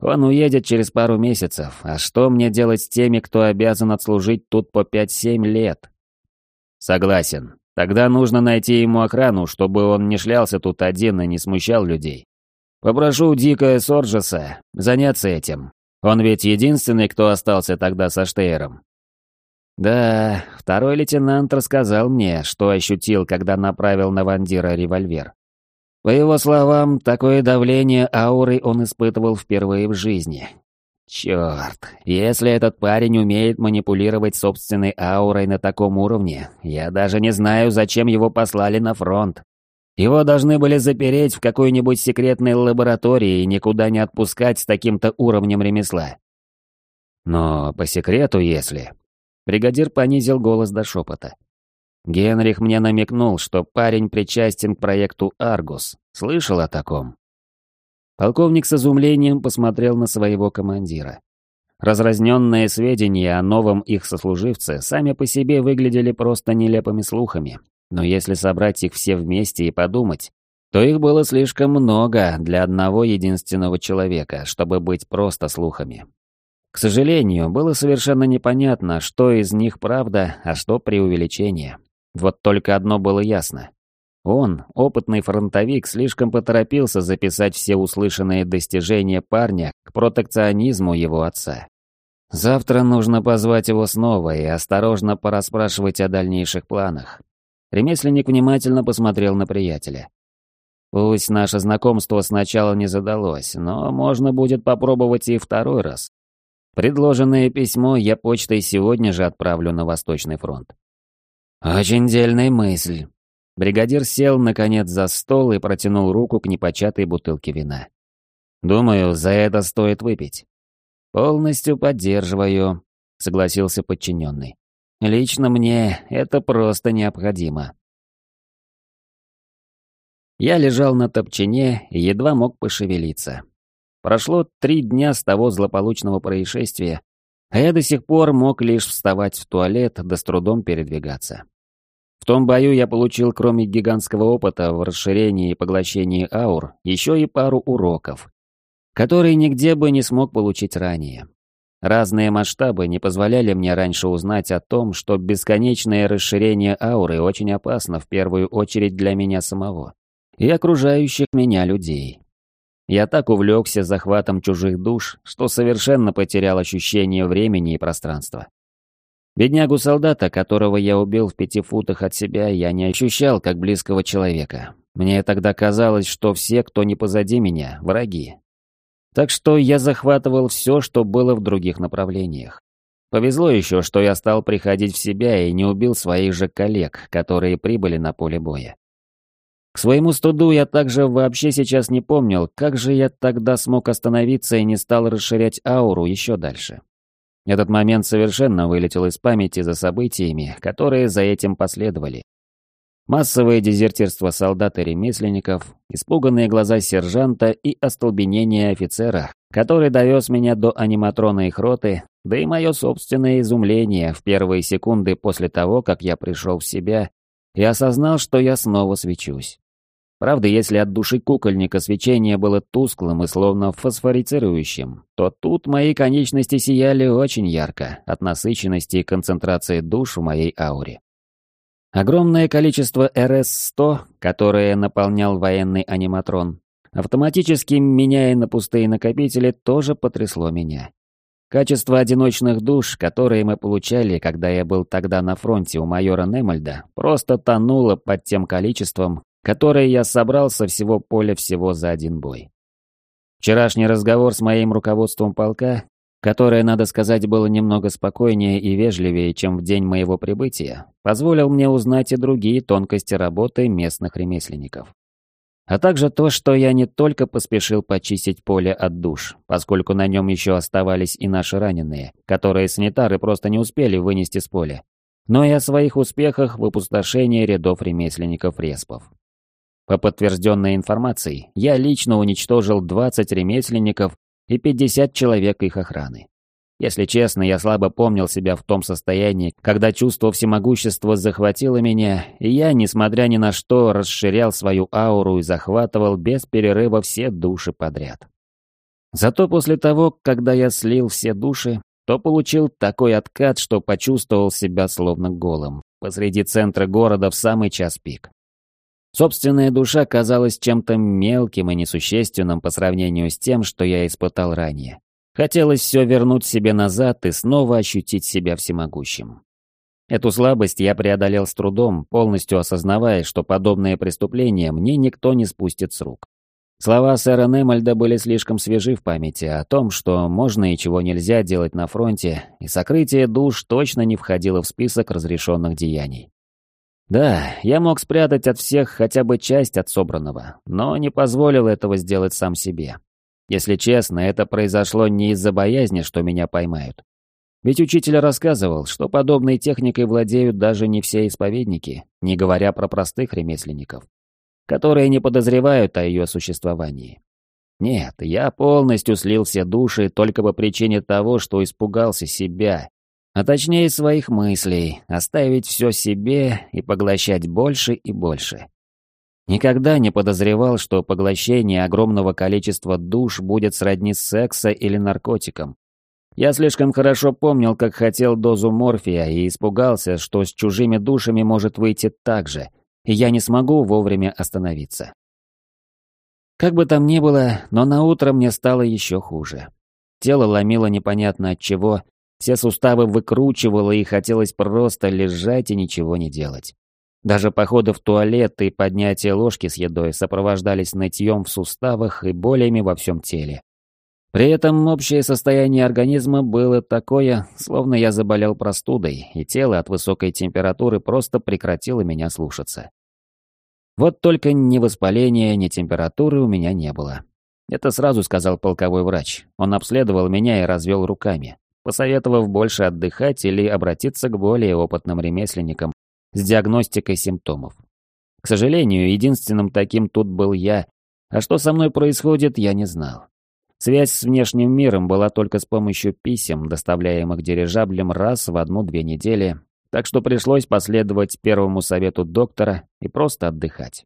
Он уедет через пару месяцев, а что мне делать с теми, кто обязан отслужить тут по 5-7 лет?» «Согласен. Тогда нужно найти ему охрану, чтобы он не шлялся тут один и не смущал людей. Попрошу Дика Сорджеса заняться этим. Он ведь единственный, кто остался тогда со Штейром. Да, второй лейтенант рассказал мне, что ощутил, когда направил на Вандира револьвер. По его словам, такое давление ауры он испытывал впервые в жизни, Черт, если этот парень умеет манипулировать собственной аурой на таком уровне, я даже не знаю, зачем его послали на фронт. Его должны были запереть в какой-нибудь секретной лаборатории и никуда не отпускать с таким-то уровнем ремесла. Но по секрету, если... Бригадир понизил голос до шепота. Генрих мне намекнул, что парень причастен к проекту «Аргус». Слышал о таком? Полковник с изумлением посмотрел на своего командира. Разразненные сведения о новом их сослуживце сами по себе выглядели просто нелепыми слухами, но если собрать их все вместе и подумать, то их было слишком много для одного единственного человека, чтобы быть просто слухами. К сожалению, было совершенно непонятно, что из них правда, а что преувеличение. Вот только одно было ясно. Он, опытный фронтовик, слишком поторопился записать все услышанные достижения парня к протекционизму его отца. Завтра нужно позвать его снова и осторожно порасспрашивать о дальнейших планах. Ремесленник внимательно посмотрел на приятеля. Пусть наше знакомство сначала не задалось, но можно будет попробовать и второй раз. Предложенное письмо я почтой сегодня же отправлю на Восточный фронт. Очень дельная мысль. Бригадир сел, наконец, за стол и протянул руку к непочатой бутылке вина. Думаю, за это стоит выпить. Полностью поддерживаю, согласился подчиненный. Лично мне это просто необходимо. Я лежал на топчине и едва мог пошевелиться. Прошло три дня с того злополучного происшествия, а я до сих пор мог лишь вставать в туалет да с трудом передвигаться. В том бою я получил, кроме гигантского опыта в расширении и поглощении аур, еще и пару уроков, которые нигде бы не смог получить ранее. Разные масштабы не позволяли мне раньше узнать о том, что бесконечное расширение ауры очень опасно в первую очередь для меня самого и окружающих меня людей. Я так увлекся захватом чужих душ, что совершенно потерял ощущение времени и пространства. Беднягу-солдата, которого я убил в пяти футах от себя, я не ощущал как близкого человека. Мне тогда казалось, что все, кто не позади меня, враги. Так что я захватывал все, что было в других направлениях. Повезло еще, что я стал приходить в себя и не убил своих же коллег, которые прибыли на поле боя. К своему студу я также вообще сейчас не помнил, как же я тогда смог остановиться и не стал расширять ауру еще дальше. Этот момент совершенно вылетел из памяти за событиями, которые за этим последовали. Массовое дезертирство солдат и ремесленников, испуганные глаза сержанта и остолбенение офицера, который довез меня до аниматрона их роты, да и мое собственное изумление в первые секунды после того, как я пришел в себя и осознал, что я снова свечусь. Правда, если от души кукольника свечение было тусклым и словно фосфорицирующим, то тут мои конечности сияли очень ярко от насыщенности и концентрации душ в моей ауре. Огромное количество РС-100, которое наполнял военный аниматрон, автоматически меняя на пустые накопители, тоже потрясло меня. Качество одиночных душ, которые мы получали, когда я был тогда на фронте у майора Немальда, просто тонуло под тем количеством, которые я собрал со всего поля всего за один бой. Вчерашний разговор с моим руководством полка, которое, надо сказать, было немного спокойнее и вежливее, чем в день моего прибытия, позволил мне узнать и другие тонкости работы местных ремесленников. А также то, что я не только поспешил почистить поле от душ, поскольку на нем еще оставались и наши раненые, которые санитары просто не успели вынести с поля, но и о своих успехах в опустошении рядов ремесленников-респов. По подтвержденной информации, я лично уничтожил 20 ремесленников и 50 человек их охраны. Если честно, я слабо помнил себя в том состоянии, когда чувство всемогущества захватило меня, и я, несмотря ни на что, расширял свою ауру и захватывал без перерыва все души подряд. Зато после того, когда я слил все души, то получил такой откат, что почувствовал себя словно голым, посреди центра города в самый час пик. Собственная душа казалась чем-то мелким и несущественным по сравнению с тем, что я испытал ранее. Хотелось все вернуть себе назад и снова ощутить себя всемогущим. Эту слабость я преодолел с трудом, полностью осознавая, что подобное преступление мне никто не спустит с рук. Слова сэра Немальда были слишком свежи в памяти о том, что можно и чего нельзя делать на фронте, и сокрытие душ точно не входило в список разрешенных деяний. Да, я мог спрятать от всех хотя бы часть от собранного, но не позволил этого сделать сам себе. Если честно, это произошло не из-за боязни, что меня поймают. Ведь учитель рассказывал, что подобной техникой владеют даже не все исповедники, не говоря про простых ремесленников, которые не подозревают о ее существовании. Нет, я полностью слил все души только по причине того, что испугался себя а точнее своих мыслей, оставить все себе и поглощать больше и больше. Никогда не подозревал, что поглощение огромного количества душ будет сродни секса или наркотикам. Я слишком хорошо помнил, как хотел дозу морфия и испугался, что с чужими душами может выйти так же, и я не смогу вовремя остановиться. Как бы там ни было, но на утро мне стало еще хуже. Тело ломило непонятно от чего, все суставы выкручивало и хотелось просто лежать и ничего не делать. Даже походы в туалет и поднятие ложки с едой сопровождались нытьем в суставах и болями во всем теле. При этом общее состояние организма было такое, словно я заболел простудой, и тело от высокой температуры просто прекратило меня слушаться. Вот только ни воспаления, ни температуры у меня не было. Это сразу сказал полковой врач. Он обследовал меня и развел руками, посоветовав больше отдыхать или обратиться к более опытным ремесленникам с диагностикой симптомов. К сожалению, единственным таким тут был я, а что со мной происходит, я не знал. Связь с внешним миром была только с помощью писем, доставляемых дирижаблем раз в одну-две недели, так что пришлось последовать первому совету доктора и просто отдыхать.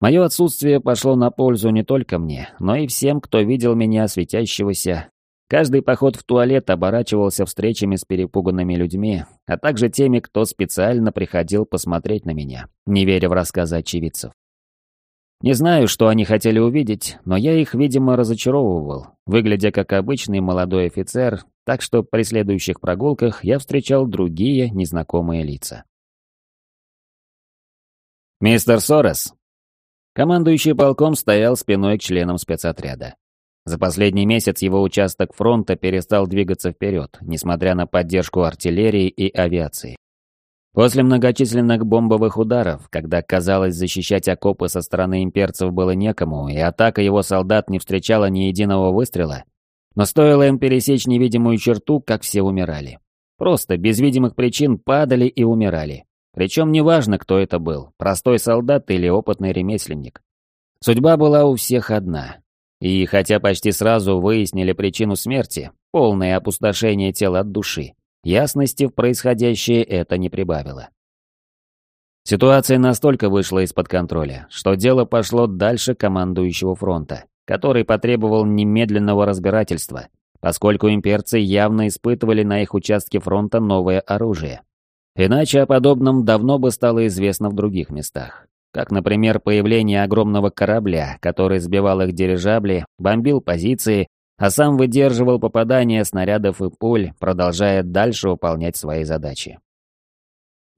Мое отсутствие пошло на пользу не только мне, но и всем, кто видел меня светящегося. Каждый поход в туалет оборачивался встречами с перепуганными людьми, а также теми, кто специально приходил посмотреть на меня, не веря в рассказы очевидцев. Не знаю, что они хотели увидеть, но я их, видимо, разочаровывал, выглядя как обычный молодой офицер, так что при следующих прогулках я встречал другие незнакомые лица. «Мистер Сорес!» Командующий полком стоял спиной к членам спецотряда. За последний месяц его участок фронта перестал двигаться вперед, несмотря на поддержку артиллерии и авиации. После многочисленных бомбовых ударов, когда казалось защищать окопы со стороны имперцев было некому, и атака его солдат не встречала ни единого выстрела, но стоило им пересечь невидимую черту, как все умирали. Просто, без видимых причин, падали и умирали. Причем неважно, кто это был, простой солдат или опытный ремесленник. Судьба была у всех одна. И хотя почти сразу выяснили причину смерти, полное опустошение тела от души, ясности в происходящее это не прибавило. Ситуация настолько вышла из-под контроля, что дело пошло дальше командующего фронта который потребовал немедленного разбирательства, поскольку имперцы явно испытывали на их участке фронта новое оружие. Иначе о подобном давно бы стало известно в других местах. Как, например, появление огромного корабля, который сбивал их дирижабли, бомбил позиции, а сам выдерживал попадания снарядов и пуль, продолжая дальше выполнять свои задачи.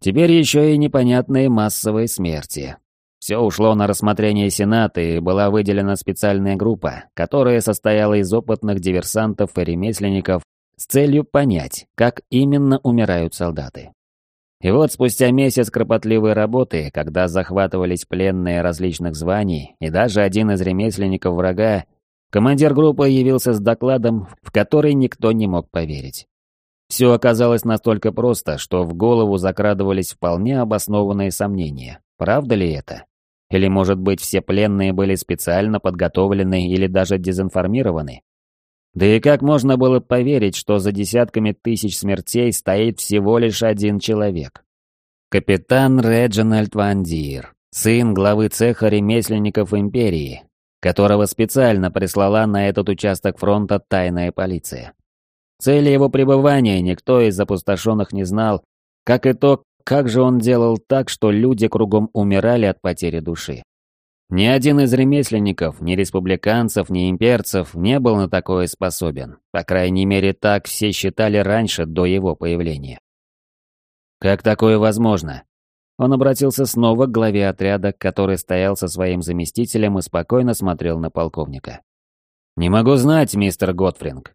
Теперь еще и непонятные массовые смерти, все ушло на рассмотрение Сената и была выделена специальная группа, которая состояла из опытных диверсантов и ремесленников с целью понять, как именно умирают солдаты. И вот спустя месяц кропотливой работы, когда захватывались пленные различных званий, и даже один из ремесленников врага, командир группы явился с докладом, в который никто не мог поверить. Все оказалось настолько просто, что в голову закрадывались вполне обоснованные сомнения. Правда ли это? Или, может быть, все пленные были специально подготовлены или даже дезинформированы? Да и как можно было поверить, что за десятками тысяч смертей стоит всего лишь один человек? Капитан Реджинальд Вандир, сын главы цеха ремесленников Империи, которого специально прислала на этот участок фронта тайная полиция. Цели его пребывания никто из опустошенных не знал, как и то, как же он делал так, что люди кругом умирали от потери души? Ни один из ремесленников, ни республиканцев, ни имперцев не был на такое способен. По крайней мере, так все считали раньше, до его появления. Как такое возможно? Он обратился снова к главе отряда, который стоял со своим заместителем и спокойно смотрел на полковника. «Не могу знать, мистер Готфринг».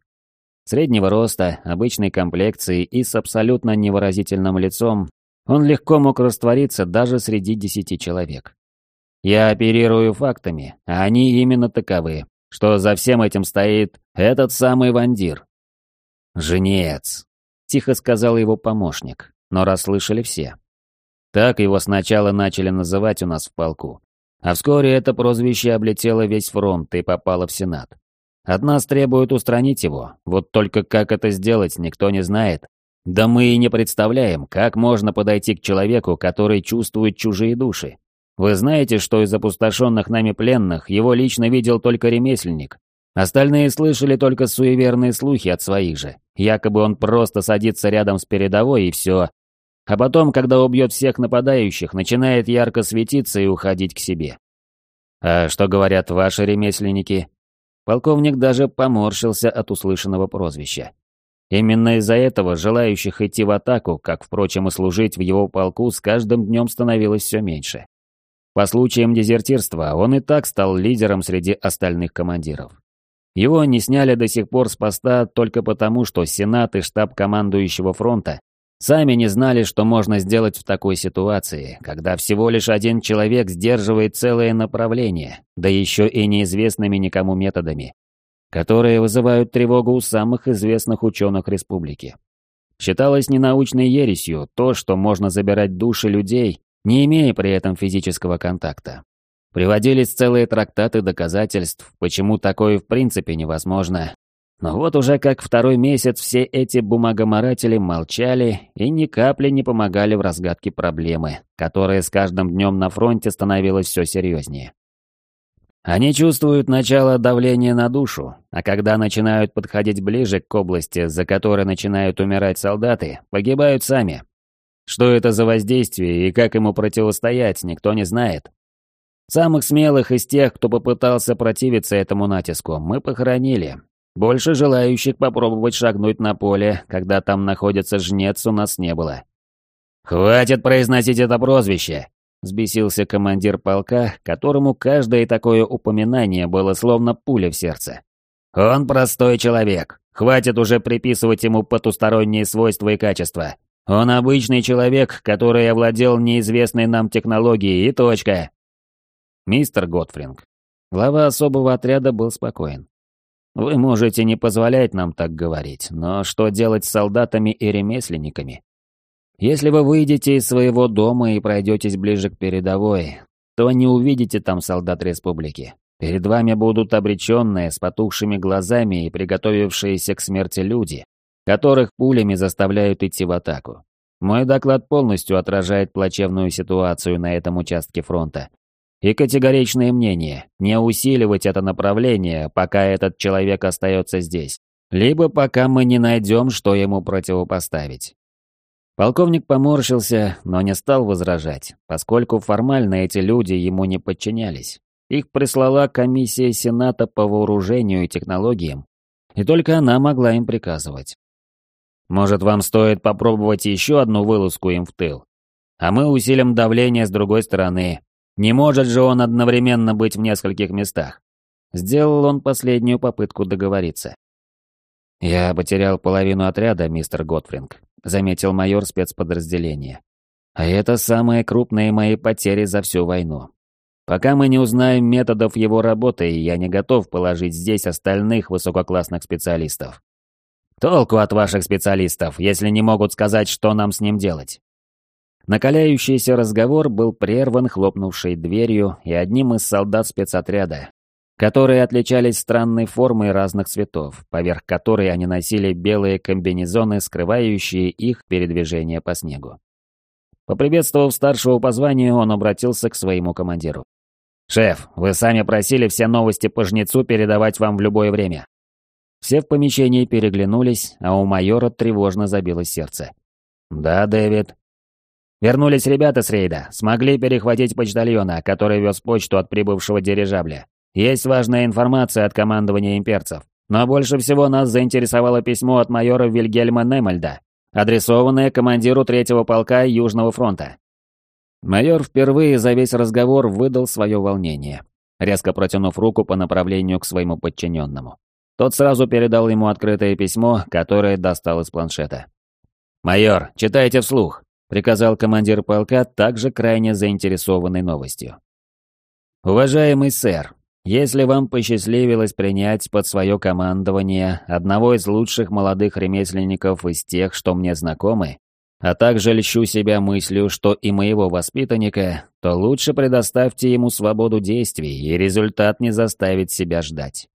Среднего роста, обычной комплекции и с абсолютно невыразительным лицом, он легко мог раствориться даже среди десяти человек. Я оперирую фактами, а они именно таковы, что за всем этим стоит этот самый Вандир. «Женец», — тихо сказал его помощник, но расслышали все. Так его сначала начали называть у нас в полку. А вскоре это прозвище облетело весь фронт и попало в Сенат. От нас требуют устранить его, вот только как это сделать, никто не знает, да мы и не представляем, как можно подойти к человеку, который чувствует чужие души. Вы знаете, что из опустошенных нами пленных его лично видел только ремесленник. Остальные слышали только суеверные слухи от своих же. Якобы он просто садится рядом с передовой и все. А потом, когда убьет всех нападающих, начинает ярко светиться и уходить к себе. А что говорят ваши ремесленники? Полковник даже поморщился от услышанного прозвища. Именно из-за этого желающих идти в атаку, как, впрочем, и служить в его полку, с каждым днем становилось все меньше. По случаям дезертирства он и так стал лидером среди остальных командиров. Его не сняли до сих пор с поста только потому, что Сенат и штаб командующего фронта сами не знали, что можно сделать в такой ситуации, когда всего лишь один человек сдерживает целое направление, да еще и неизвестными никому методами, которые вызывают тревогу у самых известных ученых республики. Считалось ненаучной ересью то, что можно забирать души людей, не имея при этом физического контакта. Приводились целые трактаты доказательств, почему такое в принципе невозможно. Но вот уже как второй месяц все эти бумагоморатели молчали и ни капли не помогали в разгадке проблемы, которая с каждым днем на фронте становилась все серьезнее. Они чувствуют начало давления на душу, а когда начинают подходить ближе к области, за которой начинают умирать солдаты, погибают сами. Что это за воздействие и как ему противостоять, никто не знает. Самых смелых из тех, кто попытался противиться этому натиску, мы похоронили. Больше желающих попробовать шагнуть на поле, когда там находится жнец, у нас не было. «Хватит произносить это прозвище!» — взбесился командир полка, которому каждое такое упоминание было словно пуля в сердце. «Он простой человек. Хватит уже приписывать ему потусторонние свойства и качества. Он обычный человек, который овладел неизвестной нам технологией, и точка. «Мистер Готфринг». Глава особого отряда был спокоен. «Вы можете не позволять нам так говорить, но что делать с солдатами и ремесленниками? Если вы выйдете из своего дома и пройдетесь ближе к передовой, то не увидите там солдат республики. Перед вами будут обреченные, с потухшими глазами и приготовившиеся к смерти люди, которых пулями заставляют идти в атаку. Мой доклад полностью отражает плачевную ситуацию на этом участке фронта, и категоричное мнение – не усиливать это направление, пока этот человек остается здесь, либо пока мы не найдем, что ему противопоставить. Полковник поморщился, но не стал возражать, поскольку формально эти люди ему не подчинялись. Их прислала комиссия Сената по вооружению и технологиям, и только она могла им приказывать. Может, вам стоит попробовать еще одну вылазку им в тыл? А мы усилим давление с другой стороны, не может же он одновременно быть в нескольких местах. Сделал он последнюю попытку договориться. «Я потерял половину отряда, мистер Готфринг», — заметил майор спецподразделения. «А это самые крупные мои потери за всю войну. Пока мы не узнаем методов его работы, я не готов положить здесь остальных высококлассных специалистов». «Толку от ваших специалистов, если не могут сказать, что нам с ним делать?» Накаляющийся разговор был прерван хлопнувшей дверью и одним из солдат спецотряда, которые отличались странной формой разных цветов, поверх которой они носили белые комбинезоны, скрывающие их передвижение по снегу. Поприветствовав старшего по званию, он обратился к своему командиру. «Шеф, вы сами просили все новости по жнецу передавать вам в любое время». Все в помещении переглянулись, а у майора тревожно забилось сердце. «Да, Дэвид», Вернулись ребята с рейда, смогли перехватить почтальона, который вез почту от прибывшего дирижабля. Есть важная информация от командования имперцев. Но больше всего нас заинтересовало письмо от майора Вильгельма Немельда, адресованное командиру третьего полка Южного фронта. Майор впервые за весь разговор выдал свое волнение, резко протянув руку по направлению к своему подчиненному. Тот сразу передал ему открытое письмо, которое достал из планшета. «Майор, читайте вслух», приказал командир полка, также крайне заинтересованный новостью. «Уважаемый сэр, если вам посчастливилось принять под свое командование одного из лучших молодых ремесленников из тех, что мне знакомы, а также льщу себя мыслью, что и моего воспитанника, то лучше предоставьте ему свободу действий, и результат не заставит себя ждать.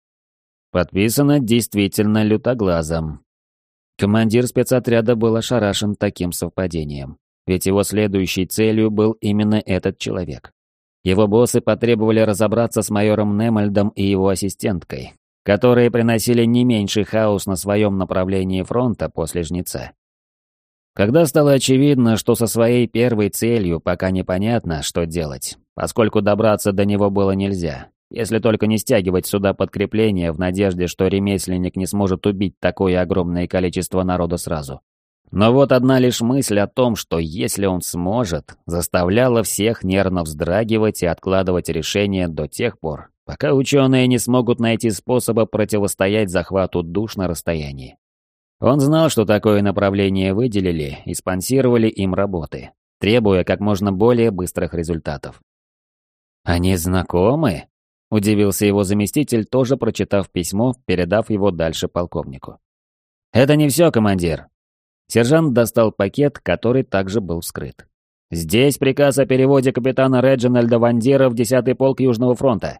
Подписано действительно лютоглазом. Командир спецотряда был ошарашен таким совпадением ведь его следующей целью был именно этот человек. Его боссы потребовали разобраться с майором Немальдом и его ассистенткой, которые приносили не меньший хаос на своем направлении фронта после Жнеца. Когда стало очевидно, что со своей первой целью пока непонятно, что делать, поскольку добраться до него было нельзя, если только не стягивать сюда подкрепление в надежде, что ремесленник не сможет убить такое огромное количество народа сразу. Но вот одна лишь мысль о том, что если он сможет, заставляла всех нервно вздрагивать и откладывать решение до тех пор, пока ученые не смогут найти способа противостоять захвату душ на расстоянии. Он знал, что такое направление выделили и спонсировали им работы, требуя как можно более быстрых результатов. «Они знакомы?» – удивился его заместитель, тоже прочитав письмо, передав его дальше полковнику. «Это не все, командир». Сержант достал пакет, который также был вскрыт. «Здесь приказ о переводе капитана Реджинальда Вандира в 10-й полк Южного фронта.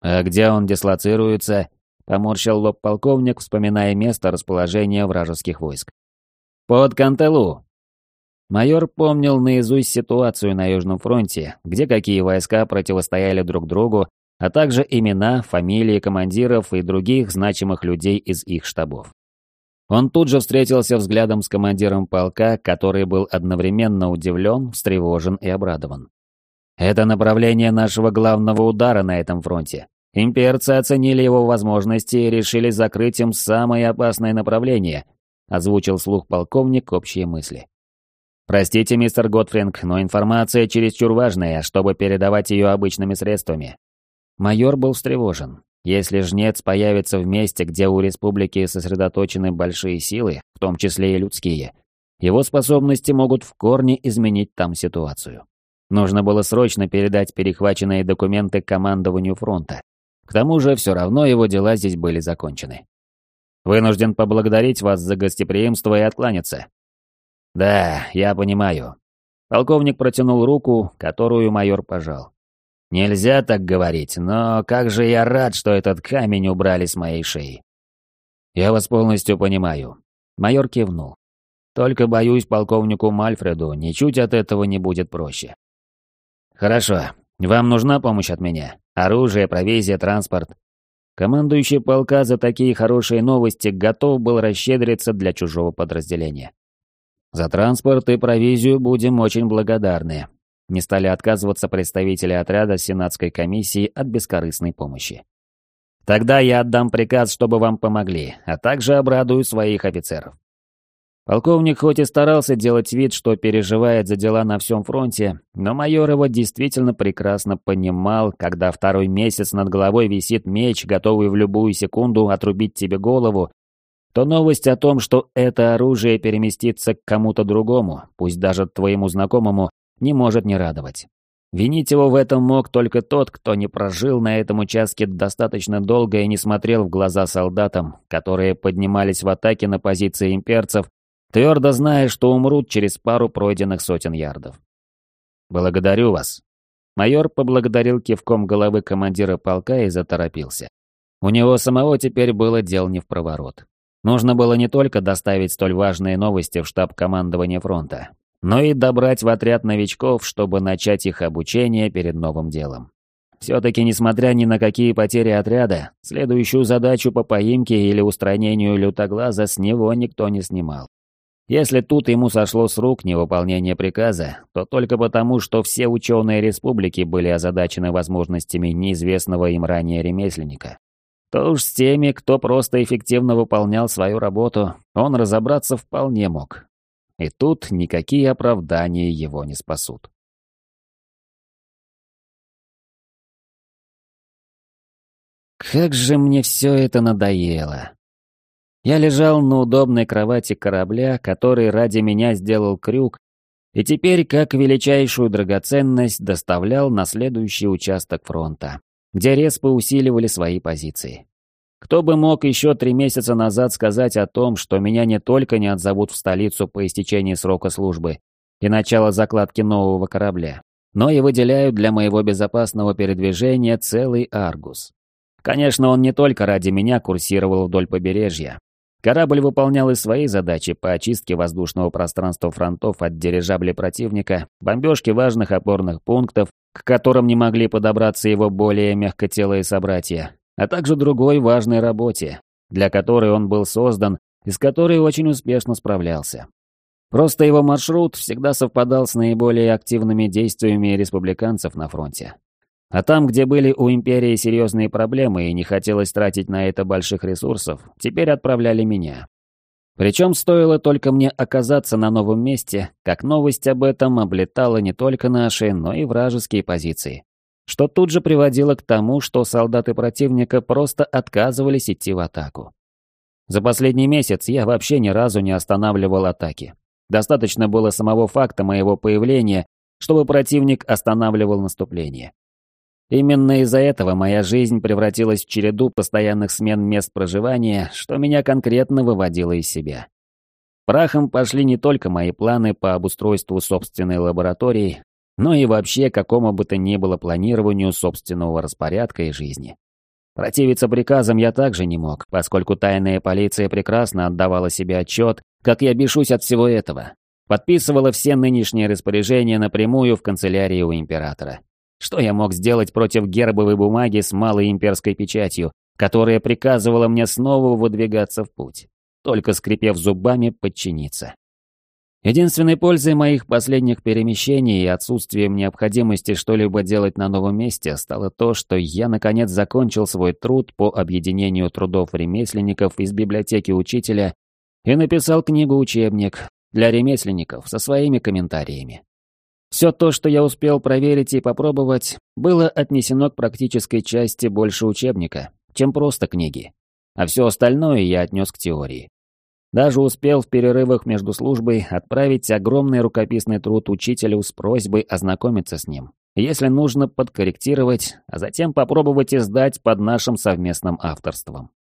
«А где он дислоцируется?» — поморщил лоб полковник, вспоминая место расположения вражеских войск. «Под Кантелу». Майор помнил наизусть ситуацию на Южном фронте, где какие войска противостояли друг другу, а также имена, фамилии командиров и других значимых людей из их штабов. Он тут же встретился взглядом с командиром полка, который был одновременно удивлен, встревожен и обрадован. Это направление нашего главного удара на этом фронте. Имперцы оценили его возможности и решили закрыть им самое опасное направление, озвучил слух полковник общие мысли. Простите, мистер Готфринг, но информация чересчур важная, чтобы передавать ее обычными средствами. Майор был встревожен. Если жнец появится в месте, где у республики сосредоточены большие силы, в том числе и людские, его способности могут в корне изменить там ситуацию. Нужно было срочно передать перехваченные документы командованию фронта. К тому же все равно его дела здесь были закончены. Вынужден поблагодарить вас за гостеприимство и откланяться. Да, я понимаю. Полковник протянул руку, которую майор пожал. Нельзя так говорить, но как же я рад, что этот камень убрали с моей шеи. Я вас полностью понимаю. Майор кивнул. Только боюсь полковнику Мальфреду, ничуть от этого не будет проще. «Хорошо. Вам нужна помощь от меня? Оружие, провизия, транспорт?» Командующий полка за такие хорошие новости готов был расщедриться для чужого подразделения. «За транспорт и провизию будем очень благодарны», не стали отказываться представители отряда Сенатской комиссии от бескорыстной помощи. «Тогда я отдам приказ, чтобы вам помогли, а также обрадую своих офицеров. Полковник хоть и старался делать вид, что переживает за дела на всем фронте, но майор его действительно прекрасно понимал, когда второй месяц над головой висит меч, готовый в любую секунду отрубить тебе голову, то новость о том, что это оружие переместится к кому-то другому, пусть даже твоему знакомому, не может не радовать. Винить его в этом мог только тот, кто не прожил на этом участке достаточно долго и не смотрел в глаза солдатам, которые поднимались в атаке на позиции имперцев твердо зная, что умрут через пару пройденных сотен ярдов. «Благодарю вас». Майор поблагодарил кивком головы командира полка и заторопился. У него самого теперь было дел не в проворот. Нужно было не только доставить столь важные новости в штаб командования фронта, но и добрать в отряд новичков, чтобы начать их обучение перед новым делом. Все-таки, несмотря ни на какие потери отряда, следующую задачу по поимке или устранению лютоглаза с него никто не снимал. Если тут ему сошло с рук невыполнение приказа, то только потому, что все ученые республики были озадачены возможностями неизвестного им ранее ремесленника. То уж с теми, кто просто эффективно выполнял свою работу, он разобраться вполне мог. И тут никакие оправдания его не спасут. Как же мне все это надоело. Я лежал на удобной кровати корабля, который ради меня сделал крюк, и теперь, как величайшую драгоценность, доставлял на следующий участок фронта, где респы усиливали свои позиции. Кто бы мог еще три месяца назад сказать о том, что меня не только не отзовут в столицу по истечении срока службы и начала закладки нового корабля, но и выделяют для моего безопасного передвижения целый Аргус. Конечно, он не только ради меня курсировал вдоль побережья, Корабль выполнял и свои задачи по очистке воздушного пространства фронтов от дирижаблей противника, бомбежке важных опорных пунктов, к которым не могли подобраться его более мягкотелые собратья, а также другой важной работе, для которой он был создан и с которой очень успешно справлялся. Просто его маршрут всегда совпадал с наиболее активными действиями республиканцев на фронте. А там, где были у империи серьезные проблемы и не хотелось тратить на это больших ресурсов, теперь отправляли меня. Причем стоило только мне оказаться на новом месте, как новость об этом облетала не только наши, но и вражеские позиции. Что тут же приводило к тому, что солдаты противника просто отказывались идти в атаку. За последний месяц я вообще ни разу не останавливал атаки. Достаточно было самого факта моего появления, чтобы противник останавливал наступление. Именно из-за этого моя жизнь превратилась в череду постоянных смен мест проживания, что меня конкретно выводило из себя. Прахом пошли не только мои планы по обустройству собственной лаборатории, но и вообще какому бы то ни было планированию собственного распорядка и жизни. Противиться приказам я также не мог, поскольку тайная полиция прекрасно отдавала себе отчет, как я бешусь от всего этого. Подписывала все нынешние распоряжения напрямую в канцелярии у императора. Что я мог сделать против гербовой бумаги с малой имперской печатью, которая приказывала мне снова выдвигаться в путь, только скрипев зубами подчиниться? Единственной пользой моих последних перемещений и отсутствием необходимости что-либо делать на новом месте стало то, что я наконец закончил свой труд по объединению трудов ремесленников из библиотеки учителя и написал книгу-учебник для ремесленников со своими комментариями. Все то, что я успел проверить и попробовать, было отнесено к практической части больше учебника, чем просто книги. А все остальное я отнес к теории. Даже успел в перерывах между службой отправить огромный рукописный труд учителю с просьбой ознакомиться с ним. Если нужно, подкорректировать, а затем попробовать издать под нашим совместным авторством.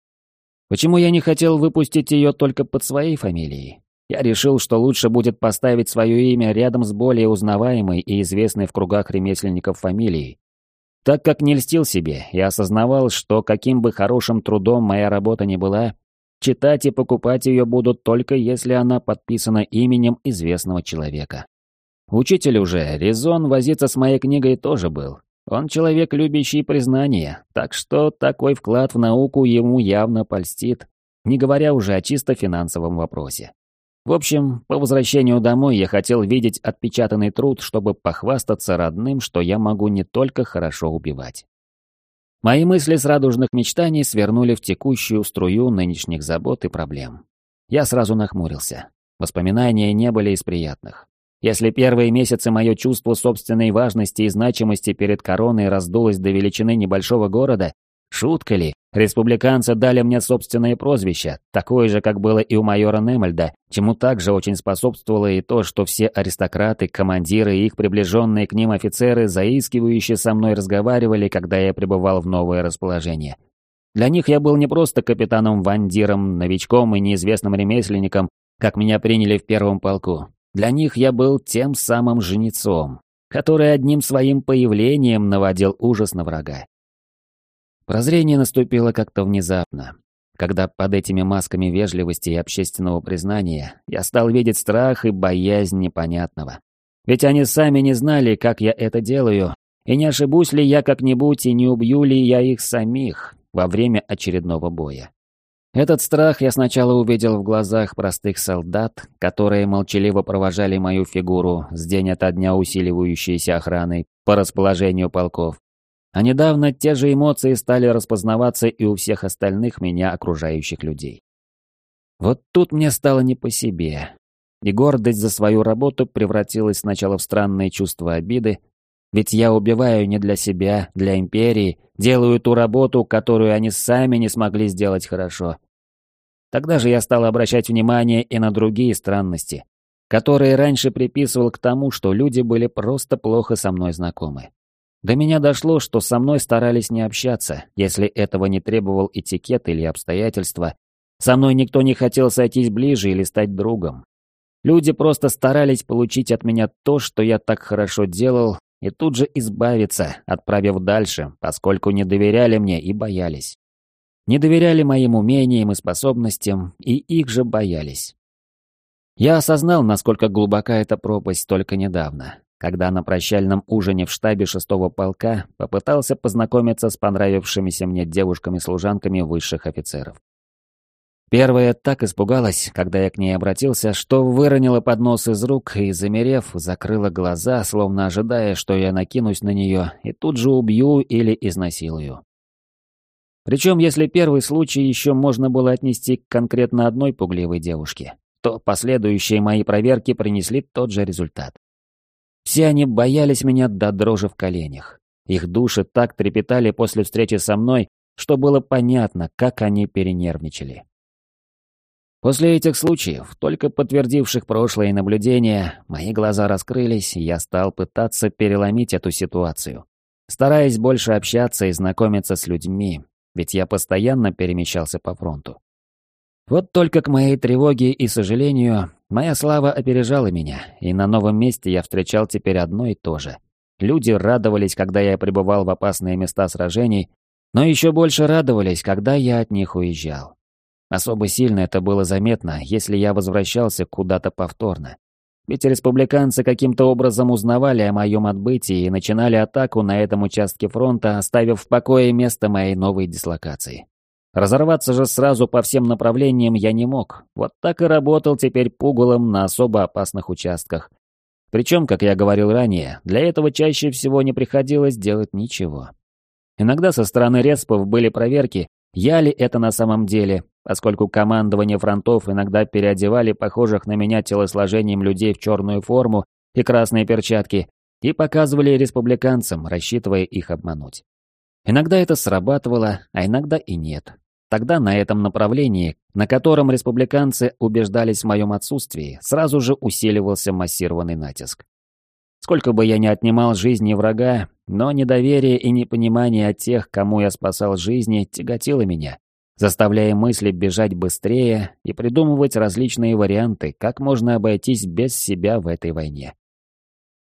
Почему я не хотел выпустить ее только под своей фамилией? Я решил, что лучше будет поставить свое имя рядом с более узнаваемой и известной в кругах ремесленников фамилией. Так как не льстил себе и осознавал, что каким бы хорошим трудом моя работа ни была, читать и покупать ее будут только если она подписана именем известного человека. Учитель уже, резон возиться с моей книгой тоже был. Он человек, любящий признания, так что такой вклад в науку ему явно польстит, не говоря уже о чисто финансовом вопросе. В общем, по возвращению домой я хотел видеть отпечатанный труд, чтобы похвастаться родным, что я могу не только хорошо убивать. Мои мысли с радужных мечтаний свернули в текущую струю нынешних забот и проблем. Я сразу нахмурился. Воспоминания не были из приятных. Если первые месяцы мое чувство собственной важности и значимости перед короной раздулось до величины небольшого города, шутка ли, Республиканцы дали мне собственное прозвище, такое же, как было и у майора Немельда, чему также очень способствовало и то, что все аристократы, командиры и их приближенные к ним офицеры заискивающие со мной разговаривали, когда я пребывал в новое расположение. Для них я был не просто капитаном-вандиром, новичком и неизвестным ремесленником, как меня приняли в первом полку. Для них я был тем самым жнецом, который одним своим появлением наводил ужас на врага. Прозрение наступило как-то внезапно, когда под этими масками вежливости и общественного признания я стал видеть страх и боязнь непонятного. Ведь они сами не знали, как я это делаю, и не ошибусь ли я как-нибудь и не убью ли я их самих во время очередного боя. Этот страх я сначала увидел в глазах простых солдат, которые молчаливо провожали мою фигуру с день ото дня усиливающейся охраной по расположению полков, а недавно те же эмоции стали распознаваться и у всех остальных меня окружающих людей. Вот тут мне стало не по себе. И гордость за свою работу превратилась сначала в странное чувство обиды, ведь я убиваю не для себя, для империи, делаю ту работу, которую они сами не смогли сделать хорошо. Тогда же я стал обращать внимание и на другие странности, которые раньше приписывал к тому, что люди были просто плохо со мной знакомы. До меня дошло, что со мной старались не общаться, если этого не требовал этикет или обстоятельства. Со мной никто не хотел сойтись ближе или стать другом. Люди просто старались получить от меня то, что я так хорошо делал, и тут же избавиться, отправив дальше, поскольку не доверяли мне и боялись. Не доверяли моим умениям и способностям, и их же боялись. Я осознал, насколько глубока эта пропасть только недавно, когда на прощальном ужине в штабе шестого полка попытался познакомиться с понравившимися мне девушками-служанками высших офицеров. Первая так испугалась, когда я к ней обратился, что выронила поднос из рук и, замерев, закрыла глаза, словно ожидая, что я накинусь на нее и тут же убью или изнасилую. Причем, если первый случай еще можно было отнести к конкретно одной пугливой девушке, то последующие мои проверки принесли тот же результат. Все они боялись меня до дрожи в коленях. Их души так трепетали после встречи со мной, что было понятно, как они перенервничали. После этих случаев, только подтвердивших прошлые наблюдения, мои глаза раскрылись, и я стал пытаться переломить эту ситуацию. Стараясь больше общаться и знакомиться с людьми, ведь я постоянно перемещался по фронту. Вот только к моей тревоге и сожалению, моя слава опережала меня, и на новом месте я встречал теперь одно и то же. Люди радовались, когда я пребывал в опасные места сражений, но еще больше радовались, когда я от них уезжал. Особо сильно это было заметно, если я возвращался куда-то повторно. Ведь республиканцы каким-то образом узнавали о моем отбытии и начинали атаку на этом участке фронта, оставив в покое место моей новой дислокации. Разорваться же сразу по всем направлениям я не мог, вот так и работал теперь пугалом на особо опасных участках. Причем, как я говорил ранее, для этого чаще всего не приходилось делать ничего. Иногда со стороны респов были проверки, я ли это на самом деле, поскольку командование фронтов иногда переодевали похожих на меня телосложением людей в черную форму и красные перчатки и показывали республиканцам, рассчитывая их обмануть. Иногда это срабатывало, а иногда и нет. Тогда на этом направлении, на котором республиканцы убеждались в моем отсутствии, сразу же усиливался массированный натиск. Сколько бы я ни отнимал жизни врага, но недоверие и непонимание от тех, кому я спасал жизни, тяготило меня, заставляя мысли бежать быстрее и придумывать различные варианты, как можно обойтись без себя в этой войне.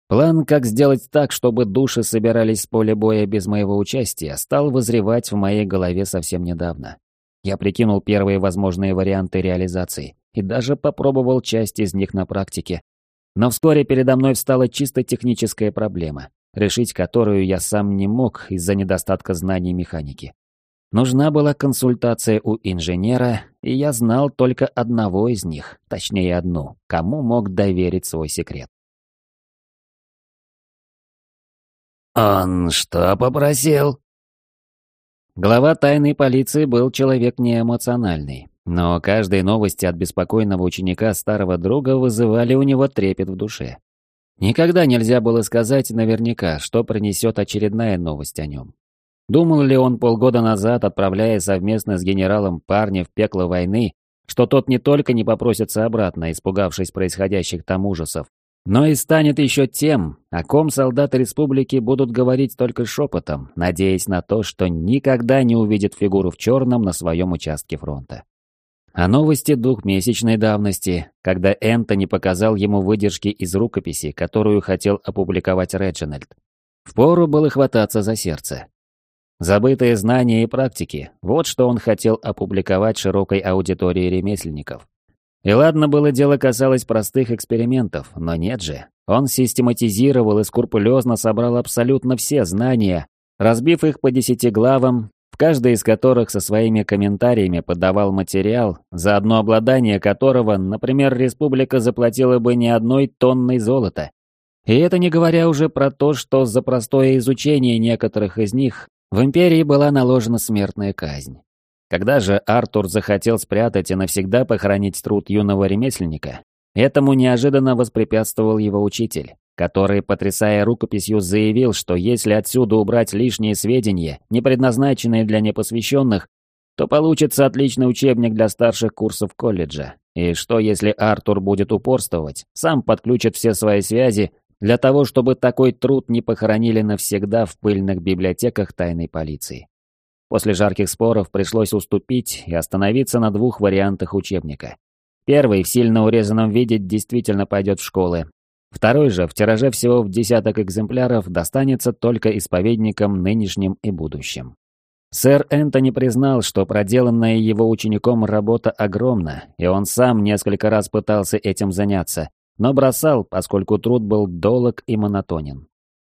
План, как сделать так, чтобы души собирались с поля боя без моего участия, стал вызревать в моей голове совсем недавно. Я прикинул первые возможные варианты реализации и даже попробовал часть из них на практике, но вскоре передо мной встала чисто техническая проблема, решить которую я сам не мог из-за недостатка знаний механики. Нужна была консультация у инженера, и я знал только одного из них, точнее одну, кому мог доверить свой секрет. «Он что попросил?» Глава тайной полиции был человек неэмоциональный, но каждые новости от беспокойного ученика старого друга вызывали у него трепет в душе. Никогда нельзя было сказать наверняка, что принесет очередная новость о нем. Думал ли он полгода назад, отправляя совместно с генералом парня в пекло войны, что тот не только не попросится обратно, испугавшись происходящих там ужасов, но и станет еще тем, о ком солдаты республики будут говорить только шепотом, надеясь на то, что никогда не увидит фигуру в черном на своем участке фронта. А новости двухмесячной давности, когда Энтони показал ему выдержки из рукописи, которую хотел опубликовать Реджинальд. Впору было хвататься за сердце. Забытые знания и практики – вот что он хотел опубликовать широкой аудитории ремесленников. И ладно было дело касалось простых экспериментов, но нет же. Он систематизировал и скрупулезно собрал абсолютно все знания, разбив их по десяти главам каждый из которых со своими комментариями подавал материал, за одно обладание которого, например, республика заплатила бы не одной тонной золота. И это не говоря уже про то, что за простое изучение некоторых из них в империи была наложена смертная казнь. Когда же Артур захотел спрятать и навсегда похоронить труд юного ремесленника, этому неожиданно воспрепятствовал его учитель который, потрясая рукописью, заявил, что если отсюда убрать лишние сведения, не предназначенные для непосвященных, то получится отличный учебник для старших курсов колледжа. И что если Артур будет упорствовать, сам подключит все свои связи для того, чтобы такой труд не похоронили навсегда в пыльных библиотеках тайной полиции. После жарких споров пришлось уступить и остановиться на двух вариантах учебника. Первый в сильно урезанном виде действительно пойдет в школы, Второй же в тираже всего в десяток экземпляров достанется только исповедникам нынешним и будущим. Сэр Энтони признал, что проделанная его учеником работа огромна, и он сам несколько раз пытался этим заняться, но бросал, поскольку труд был долг и монотонен.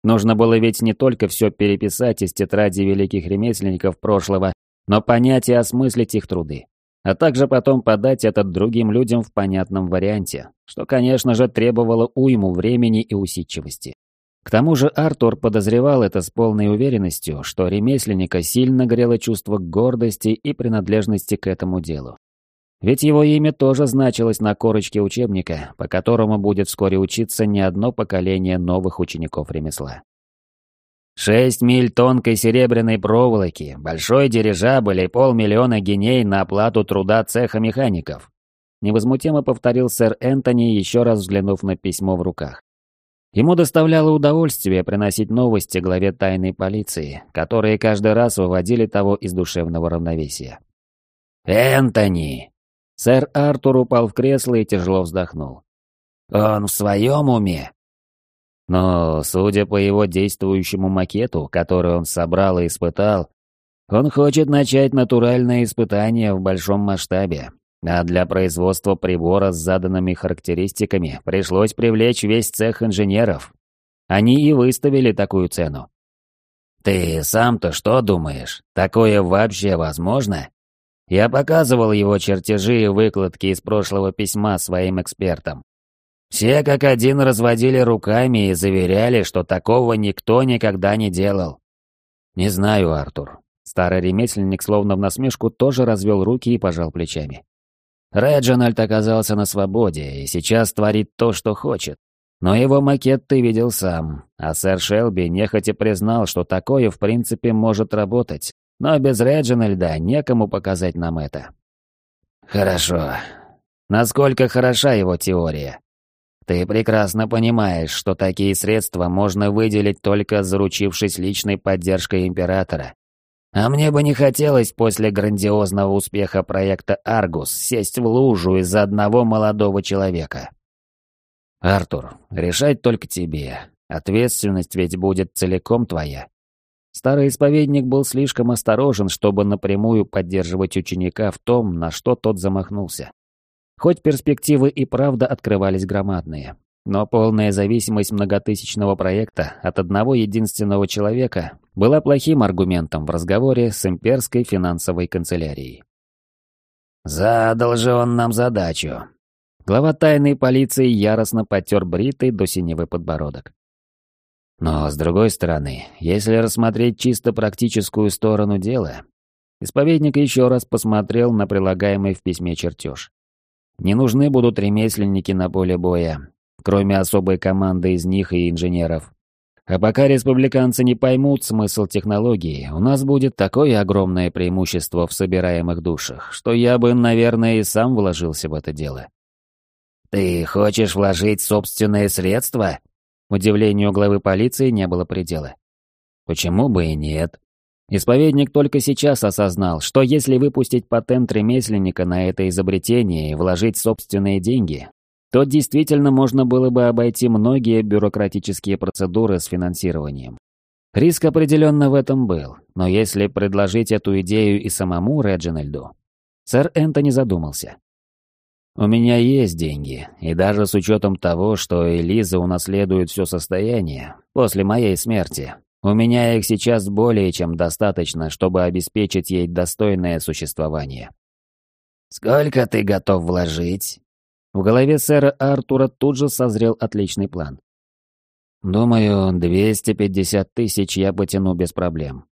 Нужно было ведь не только все переписать из тетради великих ремесленников прошлого, но понять и осмыслить их труды, а также потом подать этот другим людям в понятном варианте, что, конечно же, требовало уйму времени и усидчивости. К тому же Артур подозревал это с полной уверенностью, что ремесленника сильно грело чувство гордости и принадлежности к этому делу. Ведь его имя тоже значилось на корочке учебника, по которому будет вскоре учиться не одно поколение новых учеников ремесла. Шесть миль тонкой серебряной проволоки, большой дирижабль и полмиллиона геней на оплату труда цеха механиков. Невозмутимо повторил сэр Энтони, еще раз взглянув на письмо в руках. Ему доставляло удовольствие приносить новости главе тайной полиции, которые каждый раз выводили того из душевного равновесия. «Энтони!» Сэр Артур упал в кресло и тяжело вздохнул. «Он в своем уме?» Но, судя по его действующему макету, который он собрал и испытал, он хочет начать натуральное испытание в большом масштабе. А для производства прибора с заданными характеристиками пришлось привлечь весь цех инженеров. Они и выставили такую цену. «Ты сам-то что думаешь? Такое вообще возможно?» Я показывал его чертежи и выкладки из прошлого письма своим экспертам. Все как один разводили руками и заверяли, что такого никто никогда не делал. Не знаю, Артур. Старый ремесленник, словно в насмешку, тоже развел руки и пожал плечами. Реджинальд оказался на свободе и сейчас творит то, что хочет. Но его макет ты видел сам, а сэр Шелби нехотя признал, что такое в принципе может работать, но без Реджинальда некому показать нам это. Хорошо. Насколько хороша его теория? Ты прекрасно понимаешь, что такие средства можно выделить только заручившись личной поддержкой Императора. А мне бы не хотелось после грандиозного успеха проекта «Аргус» сесть в лужу из-за одного молодого человека. Артур, решать только тебе. Ответственность ведь будет целиком твоя. Старый исповедник был слишком осторожен, чтобы напрямую поддерживать ученика в том, на что тот замахнулся. Хоть перспективы и правда открывались громадные, но полная зависимость многотысячного проекта от одного единственного человека была плохим аргументом в разговоре с имперской финансовой канцелярией. «Задал же он нам задачу». Глава тайной полиции яростно потер бритый до синевый подбородок. Но, с другой стороны, если рассмотреть чисто практическую сторону дела, исповедник еще раз посмотрел на прилагаемый в письме чертеж. Не нужны будут ремесленники на поле боя, кроме особой команды из них и инженеров. А пока республиканцы не поймут смысл технологии, у нас будет такое огромное преимущество в собираемых душах, что я бы, наверное, и сам вложился в это дело. «Ты хочешь вложить собственные средства?» Удивлению главы полиции не было предела. Почему бы и нет? Исповедник только сейчас осознал, что если выпустить патент ремесленника на это изобретение и вложить собственные деньги, то действительно можно было бы обойти многие бюрократические процедуры с финансированием. Риск определенно в этом был, но если предложить эту идею и самому Реджинальду... Сэр Энтони задумался. У меня есть деньги, и даже с учетом того, что Элиза унаследует все состояние после моей смерти, у меня их сейчас более чем достаточно, чтобы обеспечить ей достойное существование. «Сколько ты готов вложить?» В голове сэра Артура тут же созрел отличный план. «Думаю, 250 тысяч я потяну без проблем.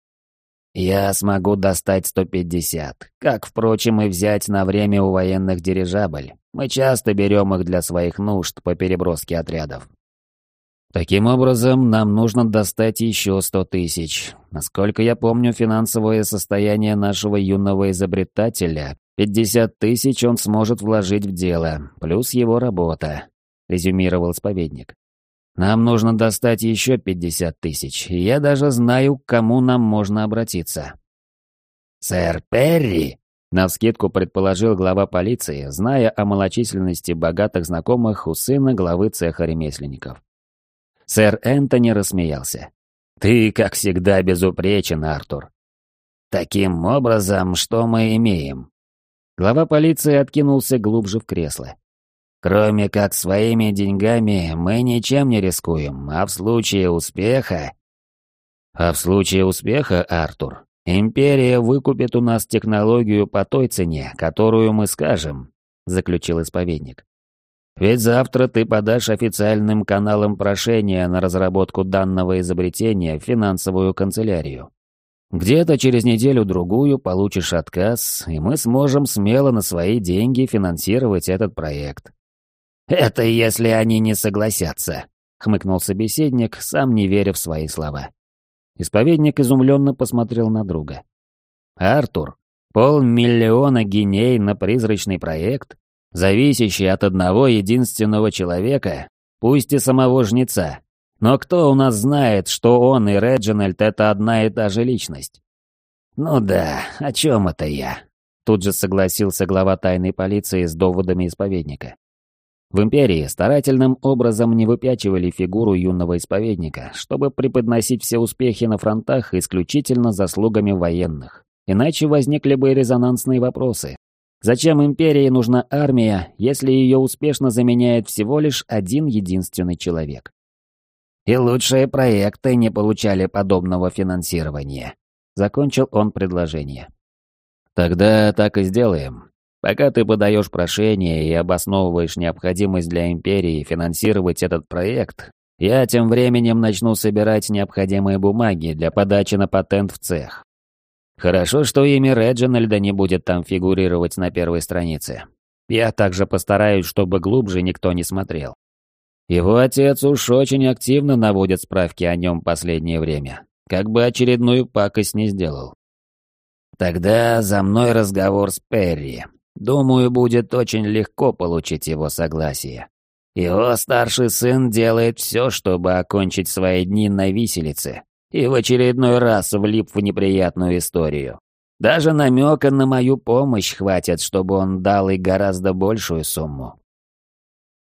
Я смогу достать 150, как, впрочем, и взять на время у военных дирижабль. Мы часто берем их для своих нужд по переброске отрядов. Таким образом, нам нужно достать еще 100 тысяч. Насколько я помню финансовое состояние нашего юного изобретателя, 50 тысяч он сможет вложить в дело, плюс его работа, резюмировал исповедник. Нам нужно достать еще 50 тысяч, и я даже знаю, к кому нам можно обратиться. «Сэр Перри?» — навскидку предположил глава полиции, зная о малочисленности богатых знакомых у сына главы цеха ремесленников. Сэр Энтони рассмеялся. «Ты, как всегда, безупречен, Артур. Таким образом, что мы имеем?» Глава полиции откинулся глубже в кресло. Кроме как своими деньгами мы ничем не рискуем, а в случае успеха... А в случае успеха, Артур, империя выкупит у нас технологию по той цене, которую мы скажем, заключил исповедник. Ведь завтра ты подашь официальным каналам прошение на разработку данного изобретения в финансовую канцелярию. Где-то через неделю-другую получишь отказ, и мы сможем смело на свои деньги финансировать этот проект. «Это если они не согласятся», — хмыкнул собеседник, сам не веря в свои слова. Исповедник изумленно посмотрел на друга. «Артур, полмиллиона геней на призрачный проект, зависящий от одного единственного человека, пусть и самого жнеца. Но кто у нас знает, что он и Реджинальд — это одна и та же личность?» «Ну да, о чем это я?» Тут же согласился глава тайной полиции с доводами исповедника. В империи старательным образом не выпячивали фигуру юного исповедника, чтобы преподносить все успехи на фронтах исключительно заслугами военных. Иначе возникли бы резонансные вопросы. Зачем империи нужна армия, если ее успешно заменяет всего лишь один единственный человек? И лучшие проекты не получали подобного финансирования. Закончил он предложение. Тогда так и сделаем. Пока ты подаешь прошение и обосновываешь необходимость для Империи финансировать этот проект, я тем временем начну собирать необходимые бумаги для подачи на патент в цех. Хорошо, что имя Реджинальда не будет там фигурировать на первой странице. Я также постараюсь, чтобы глубже никто не смотрел. Его отец уж очень активно наводит справки о нем последнее время. Как бы очередную пакость не сделал. Тогда за мной разговор с Перри. Думаю, будет очень легко получить его согласие. Его старший сын делает все, чтобы окончить свои дни на виселице, и в очередной раз влип в неприятную историю. Даже намека на мою помощь хватит, чтобы он дал и гораздо большую сумму.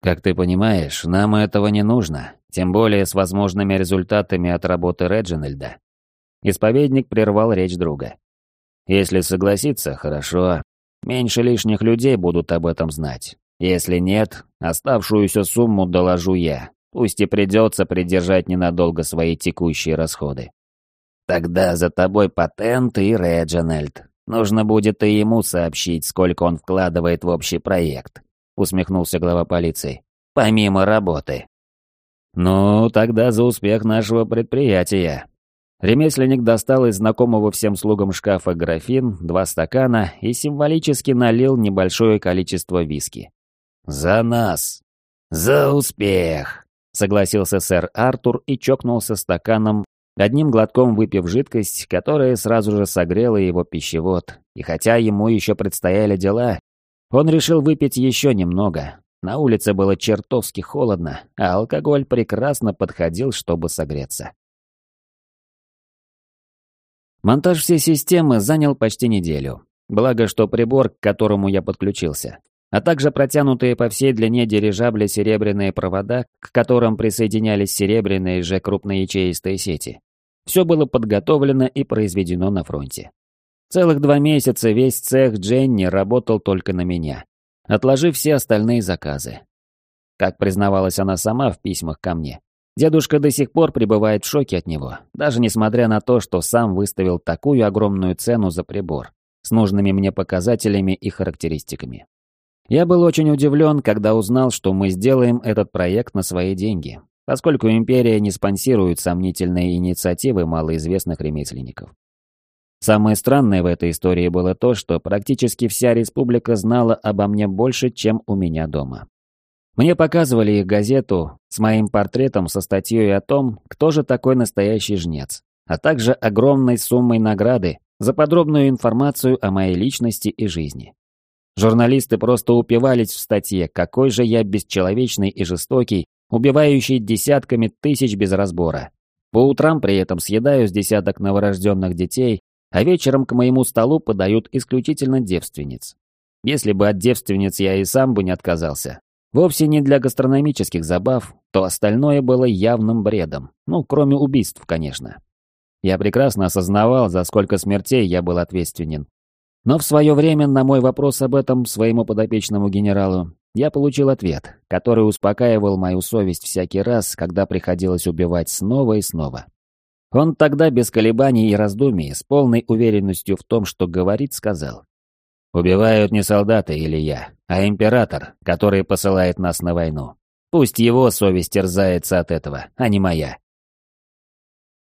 Как ты понимаешь, нам этого не нужно, тем более с возможными результатами от работы Реджинальда. Исповедник прервал речь друга. Если согласиться, хорошо, Меньше лишних людей будут об этом знать. Если нет, оставшуюся сумму доложу я. Пусть и придется придержать ненадолго свои текущие расходы. Тогда за тобой патент и Реджинальд. Нужно будет и ему сообщить, сколько он вкладывает в общий проект. Усмехнулся глава полиции. Помимо работы. Ну, тогда за успех нашего предприятия. Ремесленник достал из знакомого всем слугам шкафа графин, два стакана и символически налил небольшое количество виски. «За нас! За успех!» — согласился сэр Артур и чокнулся стаканом, одним глотком выпив жидкость, которая сразу же согрела его пищевод, и хотя ему еще предстояли дела, он решил выпить еще немного. На улице было чертовски холодно, а алкоголь прекрасно подходил, чтобы согреться. Монтаж всей системы занял почти неделю. Благо, что прибор, к которому я подключился, а также протянутые по всей длине дирижабля серебряные провода, к которым присоединялись серебряные же крупноячеистые сети. Все было подготовлено и произведено на фронте. Целых два месяца весь цех Дженни работал только на меня, отложив все остальные заказы. Как признавалась она сама в письмах ко мне, Дедушка до сих пор пребывает в шоке от него, даже несмотря на то, что сам выставил такую огромную цену за прибор, с нужными мне показателями и характеристиками. Я был очень удивлен, когда узнал, что мы сделаем этот проект на свои деньги, поскольку империя не спонсирует сомнительные инициативы малоизвестных ремесленников. Самое странное в этой истории было то, что практически вся республика знала обо мне больше, чем у меня дома. Мне показывали их газету с моим портретом со статьей о том, кто же такой настоящий жнец, а также огромной суммой награды за подробную информацию о моей личности и жизни. Журналисты просто упивались в статье, какой же я бесчеловечный и жестокий, убивающий десятками тысяч без разбора. По утрам при этом съедаю с десяток новорожденных детей, а вечером к моему столу подают исключительно девственниц. Если бы от девственниц я и сам бы не отказался, Вовсе не для гастрономических забав, то остальное было явным бредом, ну, кроме убийств, конечно. Я прекрасно осознавал, за сколько смертей я был ответственен. Но в свое время на мой вопрос об этом своему подопечному генералу я получил ответ, который успокаивал мою совесть всякий раз, когда приходилось убивать снова и снова. Он тогда без колебаний и раздумий, с полной уверенностью в том, что говорит, сказал. «Убивают не солдаты или я, а император, который посылает нас на войну. Пусть его совесть терзается от этого, а не моя».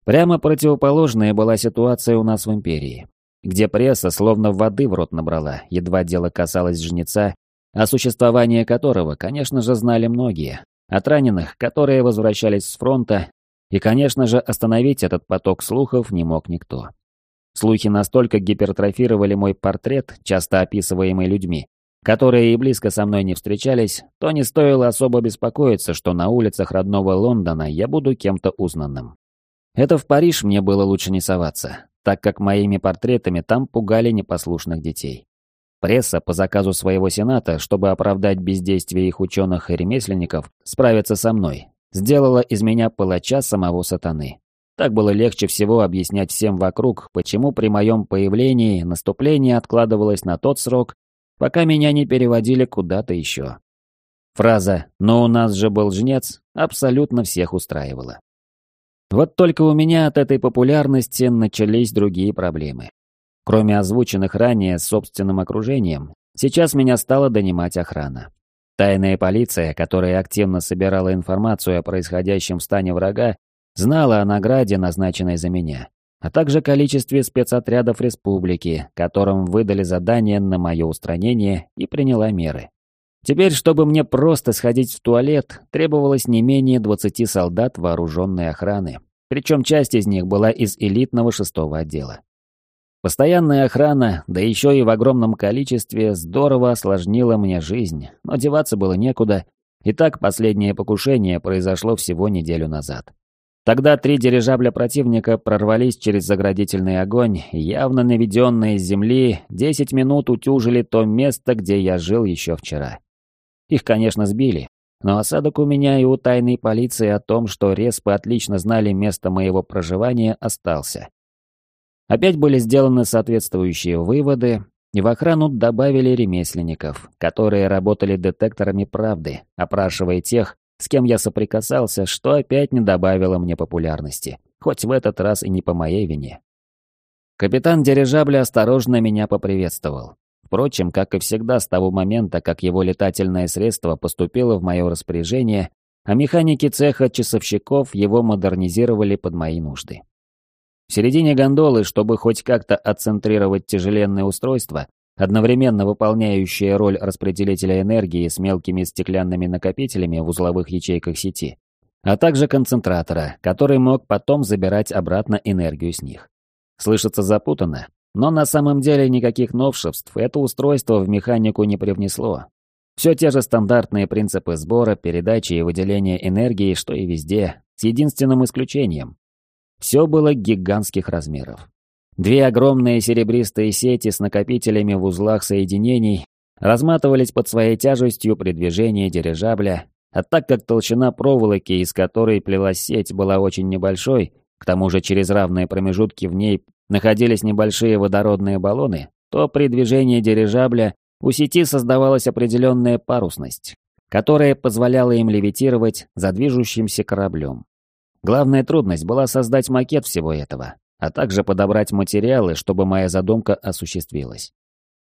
Прямо противоположная была ситуация у нас в империи, где пресса словно воды в рот набрала, едва дело касалось жнеца, о существовании которого, конечно же, знали многие, от раненых, которые возвращались с фронта, и, конечно же, остановить этот поток слухов не мог никто. Слухи настолько гипертрофировали мой портрет, часто описываемый людьми, которые и близко со мной не встречались, то не стоило особо беспокоиться, что на улицах родного Лондона я буду кем-то узнанным. Это в Париж мне было лучше не соваться, так как моими портретами там пугали непослушных детей. Пресса по заказу своего сената, чтобы оправдать бездействие их ученых и ремесленников, справиться со мной, сделала из меня палача самого сатаны. Так было легче всего объяснять всем вокруг, почему при моем появлении наступление откладывалось на тот срок, пока меня не переводили куда-то еще. Фраза «но у нас же был жнец» абсолютно всех устраивала. Вот только у меня от этой популярности начались другие проблемы. Кроме озвученных ранее собственным окружением, сейчас меня стала донимать охрана. Тайная полиция, которая активно собирала информацию о происходящем в стане врага, знала о награде, назначенной за меня, а также количестве спецотрядов республики, которым выдали задание на мое устранение и приняла меры. Теперь, чтобы мне просто сходить в туалет, требовалось не менее 20 солдат вооруженной охраны, причем часть из них была из элитного шестого отдела. Постоянная охрана, да еще и в огромном количестве, здорово осложнила мне жизнь, но деваться было некуда, и так последнее покушение произошло всего неделю назад. Тогда три дирижабля противника прорвались через заградительный огонь, явно наведенные с земли, 10 минут утюжили то место, где я жил еще вчера. Их, конечно, сбили, но осадок у меня и у тайной полиции о том, что респы отлично знали место моего проживания, остался. Опять были сделаны соответствующие выводы, и в охрану добавили ремесленников, которые работали детекторами правды, опрашивая тех, с кем я соприкасался, что опять не добавило мне популярности, хоть в этот раз и не по моей вине. Капитан дирижабля осторожно меня поприветствовал. Впрочем, как и всегда с того момента, как его летательное средство поступило в мое распоряжение, а механики цеха часовщиков его модернизировали под мои нужды. В середине гондолы, чтобы хоть как-то отцентрировать тяжеленное устройство, одновременно выполняющее роль распределителя энергии с мелкими стеклянными накопителями в узловых ячейках сети, а также концентратора, который мог потом забирать обратно энергию с них. Слышится запутанно, но на самом деле никаких новшеств это устройство в механику не привнесло. Все те же стандартные принципы сбора, передачи и выделения энергии, что и везде, с единственным исключением. Все было гигантских размеров. Две огромные серебристые сети с накопителями в узлах соединений разматывались под своей тяжестью при движении дирижабля, а так как толщина проволоки, из которой плелась сеть, была очень небольшой, к тому же через равные промежутки в ней находились небольшие водородные баллоны, то при движении дирижабля у сети создавалась определенная парусность, которая позволяла им левитировать за движущимся кораблем. Главная трудность была создать макет всего этого, а также подобрать материалы, чтобы моя задумка осуществилась.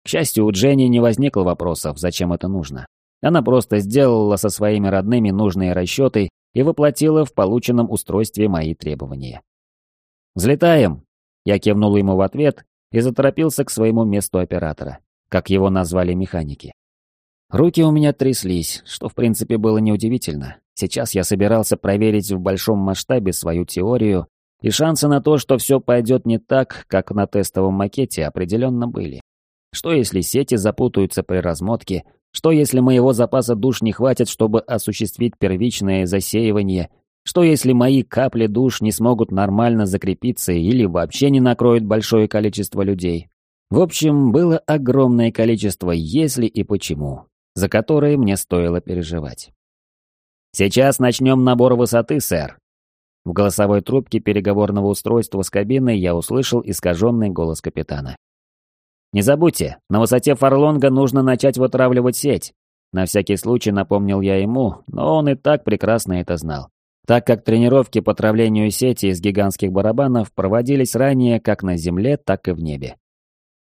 К счастью, у Дженни не возникло вопросов, зачем это нужно. Она просто сделала со своими родными нужные расчеты и воплотила в полученном устройстве мои требования. «Взлетаем!» Я кивнул ему в ответ и заторопился к своему месту оператора, как его назвали механики. Руки у меня тряслись, что в принципе было неудивительно. Сейчас я собирался проверить в большом масштабе свою теорию, и шансы на то, что все пойдет не так, как на тестовом макете, определенно были. Что если сети запутаются при размотке? Что если моего запаса душ не хватит, чтобы осуществить первичное засеивание? Что если мои капли душ не смогут нормально закрепиться или вообще не накроют большое количество людей? В общем, было огромное количество «если» и «почему» за которые мне стоило переживать. «Сейчас начнем набор высоты, сэр». В голосовой трубке переговорного устройства с кабиной я услышал искаженный голос капитана. «Не забудьте, на высоте фарлонга нужно начать вытравливать сеть. На всякий случай напомнил я ему, но он и так прекрасно это знал. Так как тренировки по травлению сети из гигантских барабанов проводились ранее как на земле, так и в небе.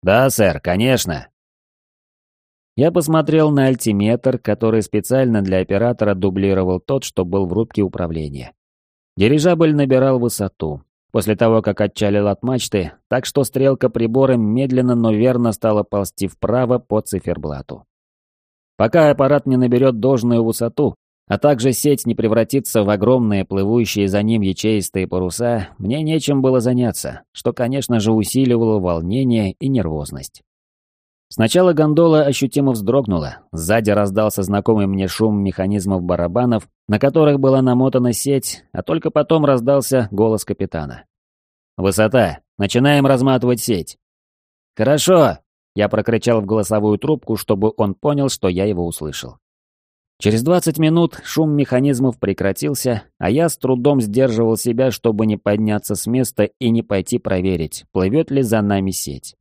«Да, сэр, конечно», я посмотрел на альтиметр, который специально для оператора дублировал тот, что был в рубке управления. Дирижабль набирал высоту. После того, как отчалил от мачты, так что стрелка прибора медленно, но верно стала ползти вправо по циферблату. Пока аппарат не наберет должную высоту, а также сеть не превратится в огромные плывущие за ним ячеистые паруса, мне нечем было заняться, что, конечно же, усиливало волнение и нервозность. Сначала гондола ощутимо вздрогнула, сзади раздался знакомый мне шум механизмов барабанов, на которых была намотана сеть, а только потом раздался голос капитана. «Высота! Начинаем разматывать сеть!» «Хорошо!» — я прокричал в голосовую трубку, чтобы он понял, что я его услышал. Через 20 минут шум механизмов прекратился, а я с трудом сдерживал себя, чтобы не подняться с места и не пойти проверить, плывет ли за нами сеть.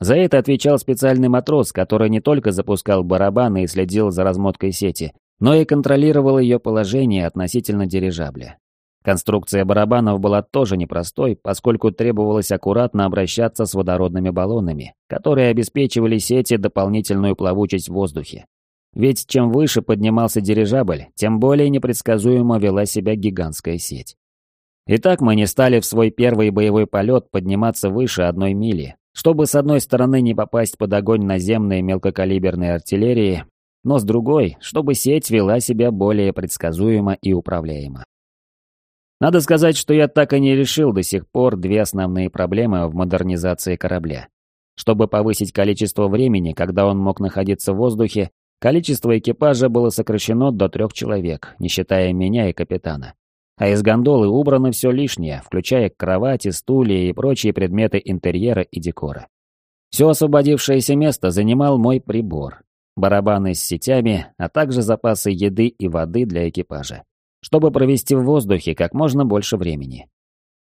За это отвечал специальный матрос, который не только запускал барабаны и следил за размоткой сети, но и контролировал ее положение относительно дирижабля. Конструкция барабанов была тоже непростой, поскольку требовалось аккуратно обращаться с водородными баллонами, которые обеспечивали сети дополнительную плавучесть в воздухе. Ведь чем выше поднимался дирижабль, тем более непредсказуемо вела себя гигантская сеть. Итак, мы не стали в свой первый боевой полет подниматься выше одной мили, чтобы с одной стороны не попасть под огонь наземной мелкокалиберной артиллерии, но с другой, чтобы сеть вела себя более предсказуемо и управляемо. Надо сказать, что я так и не решил до сих пор две основные проблемы в модернизации корабля. Чтобы повысить количество времени, когда он мог находиться в воздухе, количество экипажа было сокращено до трех человек, не считая меня и капитана а из гондолы убрано все лишнее, включая кровати, стулья и прочие предметы интерьера и декора. Все освободившееся место занимал мой прибор, барабаны с сетями, а также запасы еды и воды для экипажа, чтобы провести в воздухе как можно больше времени.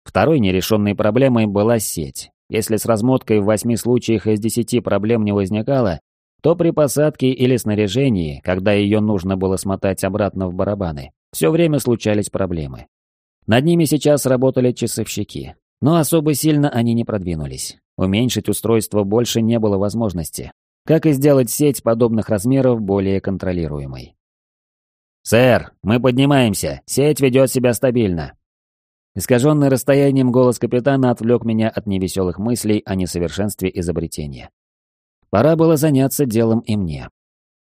Второй нерешенной проблемой была сеть. Если с размоткой в восьми случаях из десяти проблем не возникало, то при посадке или снаряжении, когда ее нужно было смотать обратно в барабаны, все время случались проблемы. Над ними сейчас работали часовщики, но особо сильно они не продвинулись. Уменьшить устройство больше не было возможности, как и сделать сеть подобных размеров более контролируемой. «Сэр, мы поднимаемся, сеть ведет себя стабильно». Искаженный расстоянием голос капитана отвлек меня от невеселых мыслей о несовершенстве изобретения. Пора было заняться делом и мне.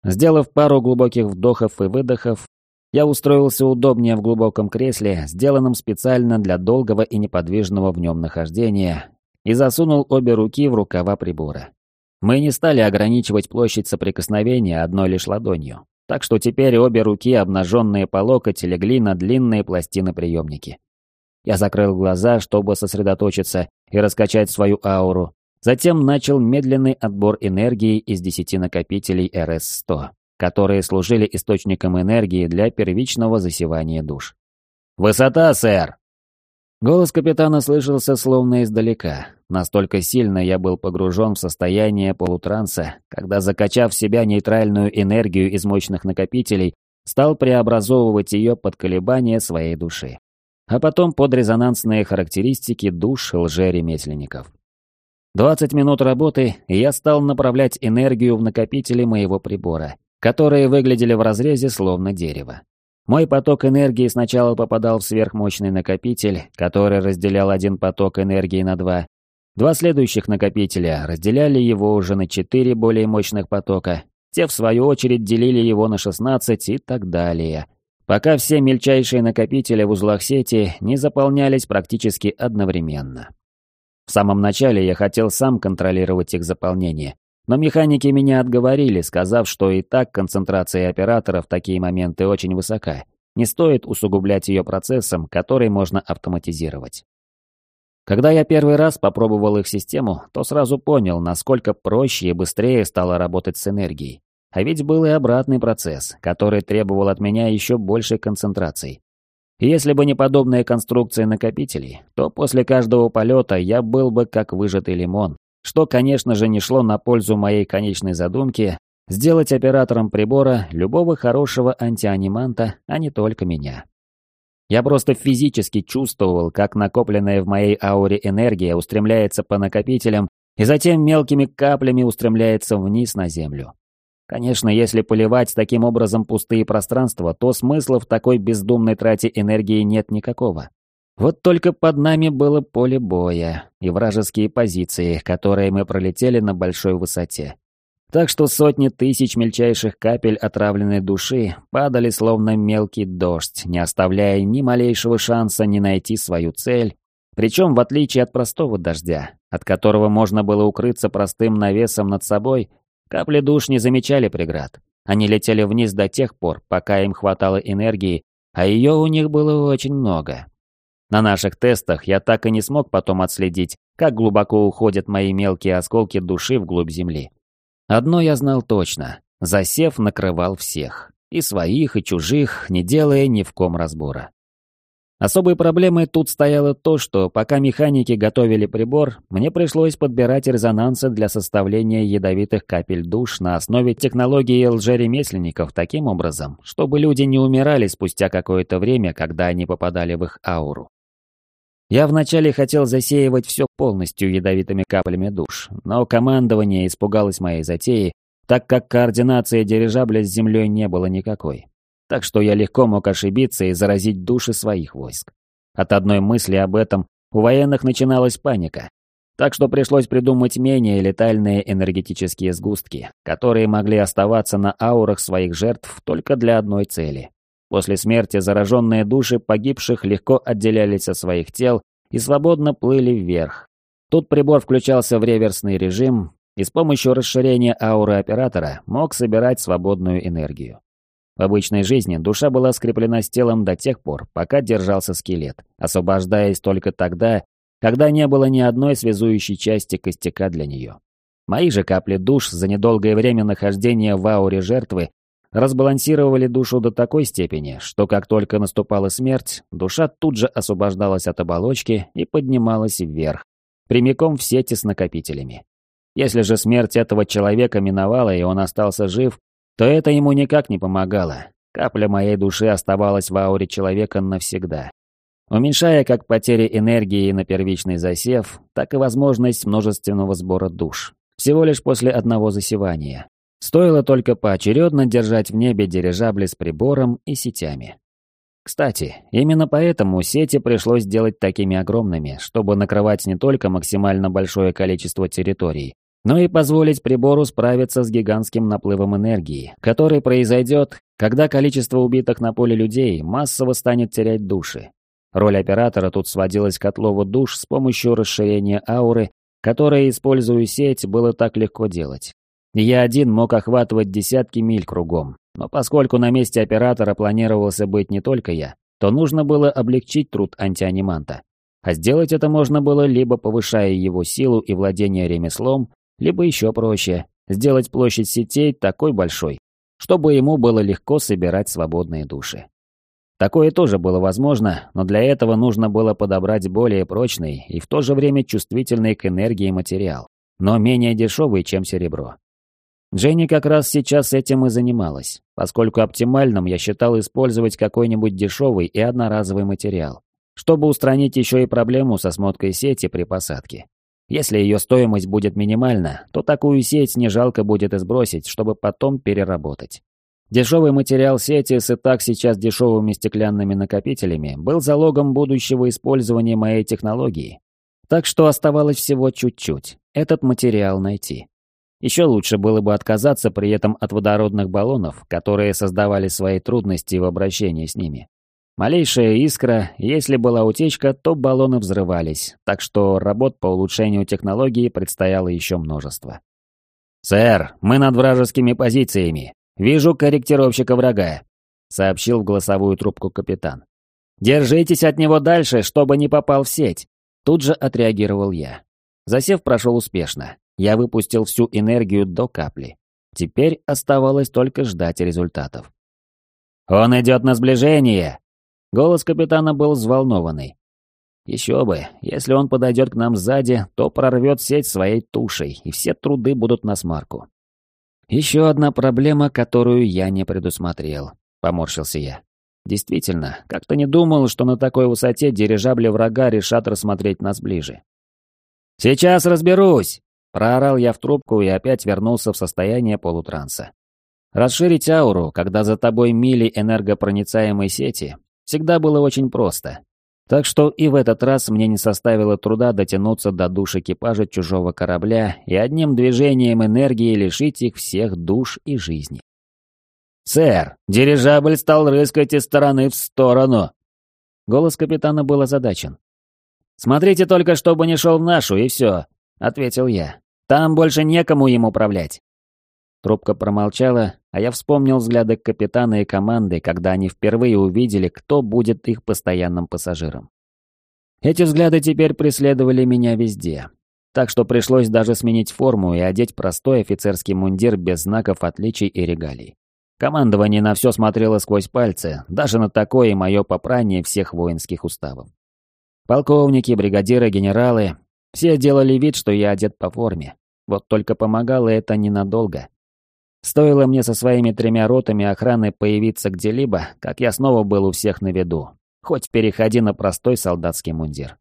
Сделав пару глубоких вдохов и выдохов, я устроился удобнее в глубоком кресле, сделанном специально для долгого и неподвижного в нем нахождения, и засунул обе руки в рукава прибора. Мы не стали ограничивать площадь соприкосновения одной лишь ладонью, так что теперь обе руки, обнаженные по локоть, легли на длинные пластины-приемники. Я закрыл глаза, чтобы сосредоточиться и раскачать свою ауру, затем начал медленный отбор энергии из десяти накопителей РС-100 которые служили источником энергии для первичного засевания душ. «Высота, сэр!» Голос капитана слышался словно издалека. Настолько сильно я был погружен в состояние полутранса, когда, закачав в себя нейтральную энергию из мощных накопителей, стал преобразовывать ее под колебания своей души. А потом под резонансные характеристики душ лжеремесленников. 20 минут работы, и я стал направлять энергию в накопители моего прибора, которые выглядели в разрезе словно дерево. Мой поток энергии сначала попадал в сверхмощный накопитель, который разделял один поток энергии на два. Два следующих накопителя разделяли его уже на четыре более мощных потока. Те, в свою очередь, делили его на 16 и так далее. Пока все мельчайшие накопители в узлах сети не заполнялись практически одновременно. В самом начале я хотел сам контролировать их заполнение, но механики меня отговорили, сказав, что и так концентрация оператора в такие моменты очень высока. Не стоит усугублять ее процессом, который можно автоматизировать. Когда я первый раз попробовал их систему, то сразу понял, насколько проще и быстрее стало работать с энергией. А ведь был и обратный процесс, который требовал от меня еще большей концентрации. Если бы не подобная конструкция накопителей, то после каждого полета я был бы как выжатый лимон, что, конечно же, не шло на пользу моей конечной задумки, сделать оператором прибора любого хорошего антианиманта, а не только меня. Я просто физически чувствовал, как накопленная в моей ауре энергия устремляется по накопителям и затем мелкими каплями устремляется вниз на Землю. Конечно, если поливать таким образом пустые пространства, то смысла в такой бездумной трате энергии нет никакого. Вот только под нами было поле боя и вражеские позиции, которые мы пролетели на большой высоте. Так что сотни тысяч мельчайших капель отравленной души падали словно мелкий дождь, не оставляя ни малейшего шанса не найти свою цель. Причем, в отличие от простого дождя, от которого можно было укрыться простым навесом над собой, капли душ не замечали преград. Они летели вниз до тех пор, пока им хватало энергии, а ее у них было очень много. На наших тестах я так и не смог потом отследить, как глубоко уходят мои мелкие осколки души вглубь земли. Одно я знал точно. Засев накрывал всех. И своих, и чужих, не делая ни в ком разбора. Особой проблемой тут стояло то, что пока механики готовили прибор, мне пришлось подбирать резонансы для составления ядовитых капель душ на основе технологии лжеремесленников таким образом, чтобы люди не умирали спустя какое-то время, когда они попадали в их ауру. Я вначале хотел засеивать все полностью ядовитыми каплями душ, но командование испугалось моей затеи, так как координация дирижабля с землей не было никакой. Так что я легко мог ошибиться и заразить души своих войск. От одной мысли об этом у военных начиналась паника. Так что пришлось придумать менее летальные энергетические сгустки, которые могли оставаться на аурах своих жертв только для одной цели После смерти зараженные души погибших легко отделялись от своих тел и свободно плыли вверх. Тут прибор включался в реверсный режим и с помощью расширения ауры оператора мог собирать свободную энергию. В обычной жизни душа была скреплена с телом до тех пор, пока держался скелет, освобождаясь только тогда, когда не было ни одной связующей части костяка для нее. Мои же капли душ за недолгое время нахождения в ауре жертвы разбалансировали душу до такой степени, что как только наступала смерть, душа тут же освобождалась от оболочки и поднималась вверх, прямиком в сети с накопителями. Если же смерть этого человека миновала и он остался жив, то это ему никак не помогало. Капля моей души оставалась в ауре человека навсегда, уменьшая как потери энергии на первичный засев, так и возможность множественного сбора душ. Всего лишь после одного засевания, Стоило только поочередно держать в небе дирижабли с прибором и сетями. Кстати, именно поэтому сети пришлось делать такими огромными, чтобы накрывать не только максимально большое количество территорий, но и позволить прибору справиться с гигантским наплывом энергии, который произойдет, когда количество убитых на поле людей массово станет терять души. Роль оператора тут сводилась к отлову душ с помощью расширения ауры, которое, используя сеть, было так легко делать. Я один мог охватывать десятки миль кругом, но поскольку на месте оператора планировался быть не только я, то нужно было облегчить труд антианиманта. А сделать это можно было либо повышая его силу и владение ремеслом, либо еще проще, сделать площадь сетей такой большой, чтобы ему было легко собирать свободные души. Такое тоже было возможно, но для этого нужно было подобрать более прочный и в то же время чувствительный к энергии материал, но менее дешевый, чем серебро. Дженни как раз сейчас этим и занималась, поскольку оптимальным я считал использовать какой-нибудь дешевый и одноразовый материал, чтобы устранить еще и проблему со смоткой сети при посадке. Если ее стоимость будет минимальна, то такую сеть не жалко будет избросить, чтобы потом переработать. Дешевый материал сети с и так сейчас дешевыми стеклянными накопителями был залогом будущего использования моей технологии. Так что оставалось всего чуть-чуть этот материал найти. Еще лучше было бы отказаться при этом от водородных баллонов, которые создавали свои трудности в обращении с ними. Малейшая искра, если была утечка, то баллоны взрывались, так что работ по улучшению технологии предстояло еще множество. «Сэр, мы над вражескими позициями. Вижу корректировщика врага», — сообщил в голосовую трубку капитан. «Держитесь от него дальше, чтобы не попал в сеть», — тут же отреагировал я. Засев прошел успешно. Я выпустил всю энергию до капли. Теперь оставалось только ждать результатов. «Он идет на сближение!» Голос капитана был взволнованный. Еще бы, если он подойдет к нам сзади, то прорвет сеть своей тушей, и все труды будут на смарку. Еще одна проблема, которую я не предусмотрел, поморщился я. Действительно, как-то не думал, что на такой высоте дирижабли врага решат рассмотреть нас ближе. «Сейчас разберусь!» — проорал я в трубку и опять вернулся в состояние полутранса. Расширить ауру, когда за тобой мили энергопроницаемой сети, всегда было очень просто. Так что и в этот раз мне не составило труда дотянуться до душ экипажа чужого корабля и одним движением энергии лишить их всех душ и жизни. «Сэр, дирижабль стал рыскать из стороны в сторону!» Голос капитана был озадачен. «Смотрите только, чтобы не шел в нашу, и все», — ответил я. «Там больше некому им управлять». Трубка промолчала, а я вспомнил взгляды капитана и команды, когда они впервые увидели, кто будет их постоянным пассажиром. Эти взгляды теперь преследовали меня везде. Так что пришлось даже сменить форму и одеть простой офицерский мундир без знаков отличий и регалий. Командование на все смотрело сквозь пальцы, даже на такое мое попрание всех воинских уставов. Полковники, бригадиры, генералы — все делали вид, что я одет по форме. Вот только помогало это ненадолго. Стоило мне со своими тремя ротами охраны появиться где-либо, как я снова был у всех на виду. Хоть переходи на простой солдатский мундир.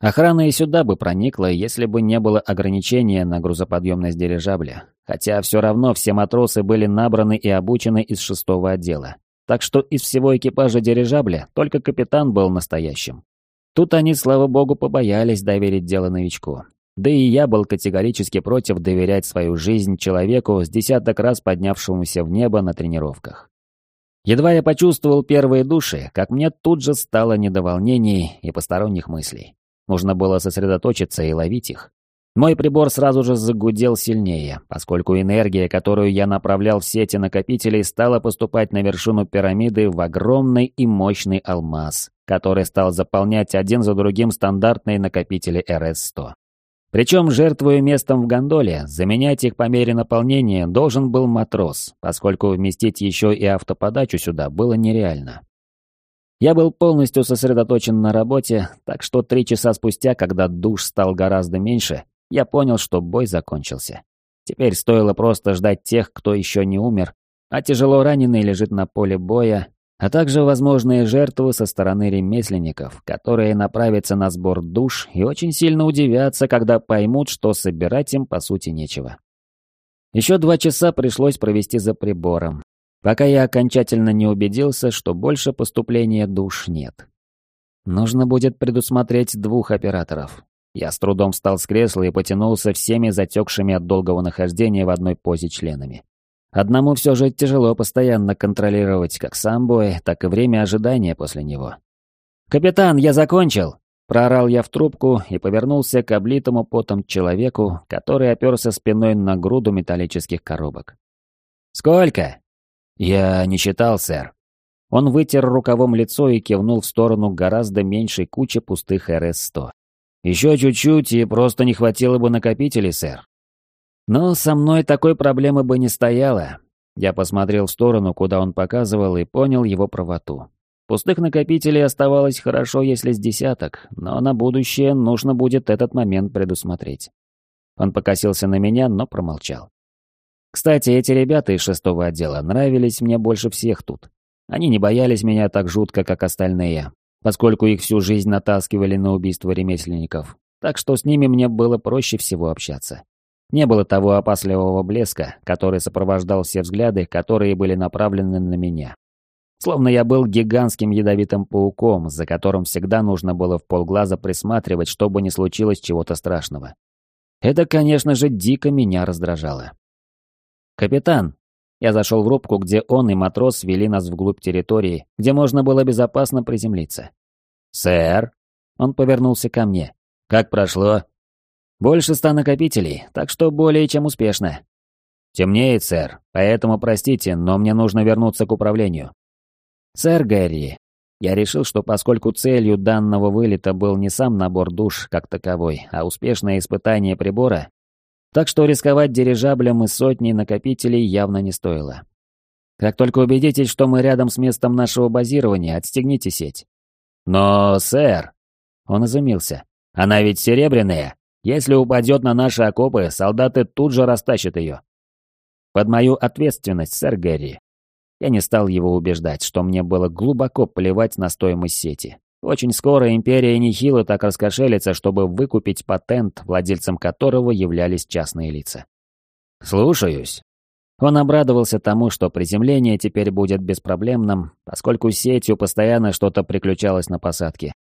Охрана и сюда бы проникла, если бы не было ограничения на грузоподъемность дирижабля. Хотя все равно все матросы были набраны и обучены из шестого отдела. Так что из всего экипажа дирижабля только капитан был настоящим. Тут они, слава богу, побоялись доверить дело новичку. Да и я был категорически против доверять свою жизнь человеку с десяток раз поднявшемуся в небо на тренировках. Едва я почувствовал первые души, как мне тут же стало недоволнений и посторонних мыслей. Нужно было сосредоточиться и ловить их. Мой прибор сразу же загудел сильнее, поскольку энергия, которую я направлял в сети накопителей, стала поступать на вершину пирамиды в огромный и мощный алмаз, который стал заполнять один за другим стандартные накопители РС-100. Причем, жертвуя местом в гондоле, заменять их по мере наполнения должен был матрос, поскольку вместить еще и автоподачу сюда было нереально. Я был полностью сосредоточен на работе, так что три часа спустя, когда душ стал гораздо меньше, я понял, что бой закончился. Теперь стоило просто ждать тех, кто еще не умер, а тяжело раненый лежит на поле боя, а также возможные жертвы со стороны ремесленников, которые направятся на сбор душ и очень сильно удивятся, когда поймут, что собирать им по сути нечего. Еще два часа пришлось провести за прибором, пока я окончательно не убедился, что больше поступления душ нет. Нужно будет предусмотреть двух операторов. Я с трудом встал с кресла и потянулся всеми затекшими от долгого нахождения в одной позе членами. Одному все же тяжело постоянно контролировать как сам бой, так и время ожидания после него. «Капитан, я закончил!» Проорал я в трубку и повернулся к облитому потом человеку, который оперся спиной на груду металлических коробок. «Сколько?» «Я не считал, сэр». Он вытер рукавом лицо и кивнул в сторону гораздо меньшей кучи пустых РС-100. «Еще чуть-чуть, и просто не хватило бы накопителей, сэр». Но со мной такой проблемы бы не стояло. Я посмотрел в сторону, куда он показывал, и понял его правоту. Пустых накопителей оставалось хорошо, если с десяток, но на будущее нужно будет этот момент предусмотреть. Он покосился на меня, но промолчал. Кстати, эти ребята из шестого отдела нравились мне больше всех тут. Они не боялись меня так жутко, как остальные, поскольку их всю жизнь натаскивали на убийство ремесленников, так что с ними мне было проще всего общаться. Не было того опасливого блеска, который сопровождал все взгляды, которые были направлены на меня. Словно я был гигантским ядовитым пауком, за которым всегда нужно было в полглаза присматривать, чтобы не случилось чего-то страшного. Это, конечно же, дико меня раздражало. «Капитан!» Я зашел в рубку, где он и матрос вели нас вглубь территории, где можно было безопасно приземлиться. «Сэр!» Он повернулся ко мне. «Как прошло?» «Больше ста накопителей, так что более чем успешно». «Темнеет, сэр, поэтому простите, но мне нужно вернуться к управлению». «Сэр Гэри, я решил, что поскольку целью данного вылета был не сам набор душ как таковой, а успешное испытание прибора, так что рисковать дирижаблем и сотней накопителей явно не стоило. Как только убедитесь, что мы рядом с местом нашего базирования, отстегните сеть. Но, сэр... Он изумился. Она ведь серебряная. Если упадет на наши окопы, солдаты тут же растащат ее. Под мою ответственность, сэр Гэри. Я не стал его убеждать, что мне было глубоко плевать на стоимость сети. Очень скоро Империя нехило так раскошелится, чтобы выкупить патент, владельцем которого являлись частные лица. «Слушаюсь». Он обрадовался тому, что приземление теперь будет беспроблемным, поскольку сетью постоянно что-то приключалось на посадке.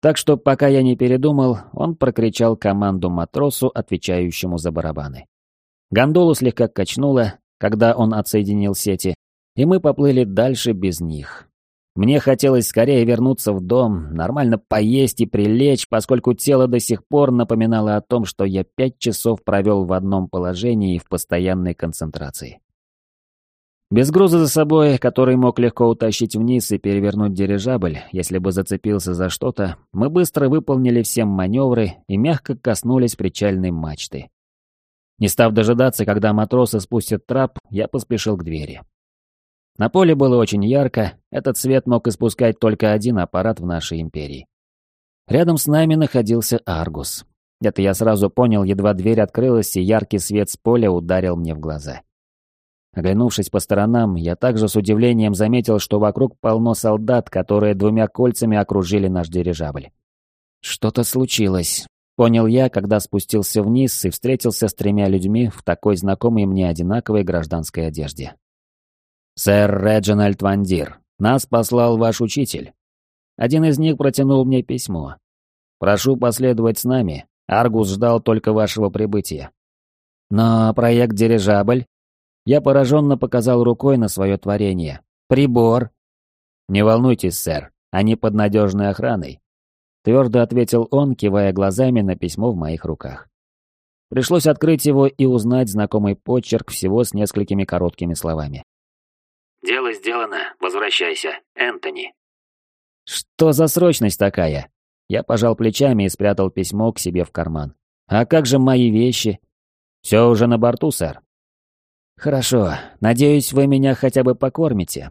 Так что, пока я не передумал, он прокричал команду матросу, отвечающему за барабаны. Гондолу слегка качнуло, когда он отсоединил сети, и мы поплыли дальше без них. Мне хотелось скорее вернуться в дом, нормально поесть и прилечь, поскольку тело до сих пор напоминало о том, что я пять часов провел в одном положении и в постоянной концентрации. Без груза за собой, который мог легко утащить вниз и перевернуть дирижабль, если бы зацепился за что-то, мы быстро выполнили все маневры и мягко коснулись причальной мачты. Не став дожидаться, когда матросы спустят трап, я поспешил к двери. На поле было очень ярко, этот свет мог испускать только один аппарат в нашей империи. Рядом с нами находился Аргус. Это я сразу понял, едва дверь открылась, и яркий свет с поля ударил мне в глаза. Оглянувшись по сторонам, я также с удивлением заметил, что вокруг полно солдат, которые двумя кольцами окружили наш дирижабль. Что-то случилось, понял я, когда спустился вниз и встретился с тремя людьми в такой знакомой мне одинаковой гражданской одежде. «Сэр Реджинальд Вандир, нас послал ваш учитель». Один из них протянул мне письмо. «Прошу последовать с нами. Аргус ждал только вашего прибытия». «Но проект «Дирижабль»?» Я пораженно показал рукой на свое творение. «Прибор». «Не волнуйтесь, сэр, они под надежной охраной», — твердо ответил он, кивая глазами на письмо в моих руках. Пришлось открыть его и узнать знакомый почерк всего с несколькими короткими словами. «Дело сделано. Возвращайся. Энтони». «Что за срочность такая?» Я пожал плечами и спрятал письмо к себе в карман. «А как же мои вещи?» «Все уже на борту, сэр». «Хорошо. Надеюсь, вы меня хотя бы покормите».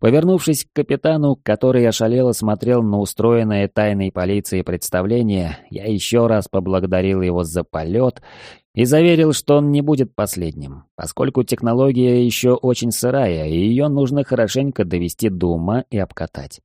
Повернувшись к капитану, который ошалело смотрел на устроенное тайной полицией представление, я еще раз поблагодарил его за полет и заверил, что он не будет последним, поскольку технология еще очень сырая, и ее нужно хорошенько довести до ума и обкатать.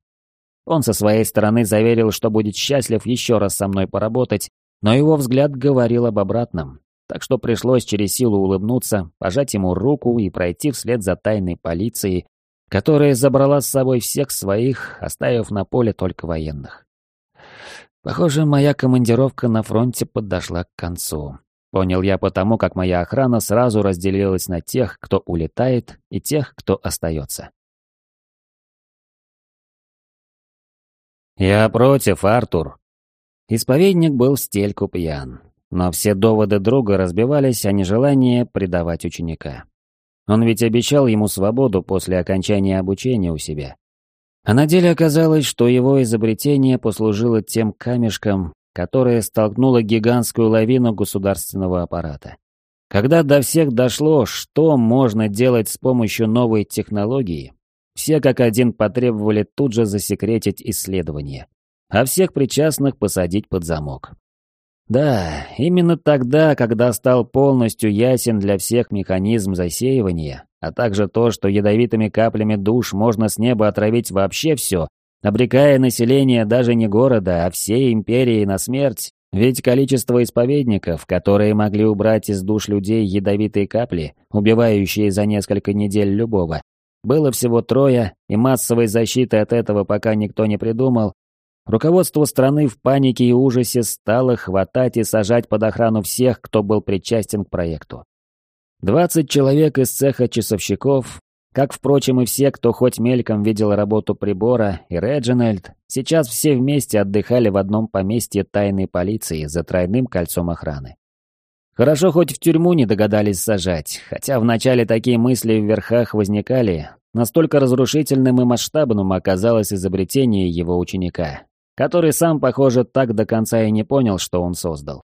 Он со своей стороны заверил, что будет счастлив еще раз со мной поработать, но его взгляд говорил об обратном, так что пришлось через силу улыбнуться, пожать ему руку и пройти вслед за тайной полицией, которая забрала с собой всех своих, оставив на поле только военных. Похоже, моя командировка на фронте подошла к концу. Понял я потому, как моя охрана сразу разделилась на тех, кто улетает, и тех, кто остается. «Я против, Артур». Исповедник был в стельку пьян, но все доводы друга разбивались о нежелании предавать ученика. Он ведь обещал ему свободу после окончания обучения у себя. А на деле оказалось, что его изобретение послужило тем камешком, которая столкнула гигантскую лавину государственного аппарата. Когда до всех дошло, что можно делать с помощью новой технологии, все как один потребовали тут же засекретить исследование, а всех причастных посадить под замок. Да, именно тогда, когда стал полностью ясен для всех механизм засеивания, а также то, что ядовитыми каплями душ можно с неба отравить вообще все, обрекая население даже не города, а всей империи на смерть, ведь количество исповедников, которые могли убрать из душ людей ядовитые капли, убивающие за несколько недель любого, было всего трое, и массовой защиты от этого пока никто не придумал, руководство страны в панике и ужасе стало хватать и сажать под охрану всех, кто был причастен к проекту. 20 человек из цеха часовщиков, как, впрочем, и все, кто хоть мельком видел работу прибора, и Реджинальд, сейчас все вместе отдыхали в одном поместье тайной полиции за тройным кольцом охраны. Хорошо, хоть в тюрьму не догадались сажать, хотя вначале такие мысли в верхах возникали, настолько разрушительным и масштабным оказалось изобретение его ученика, который сам, похоже, так до конца и не понял, что он создал.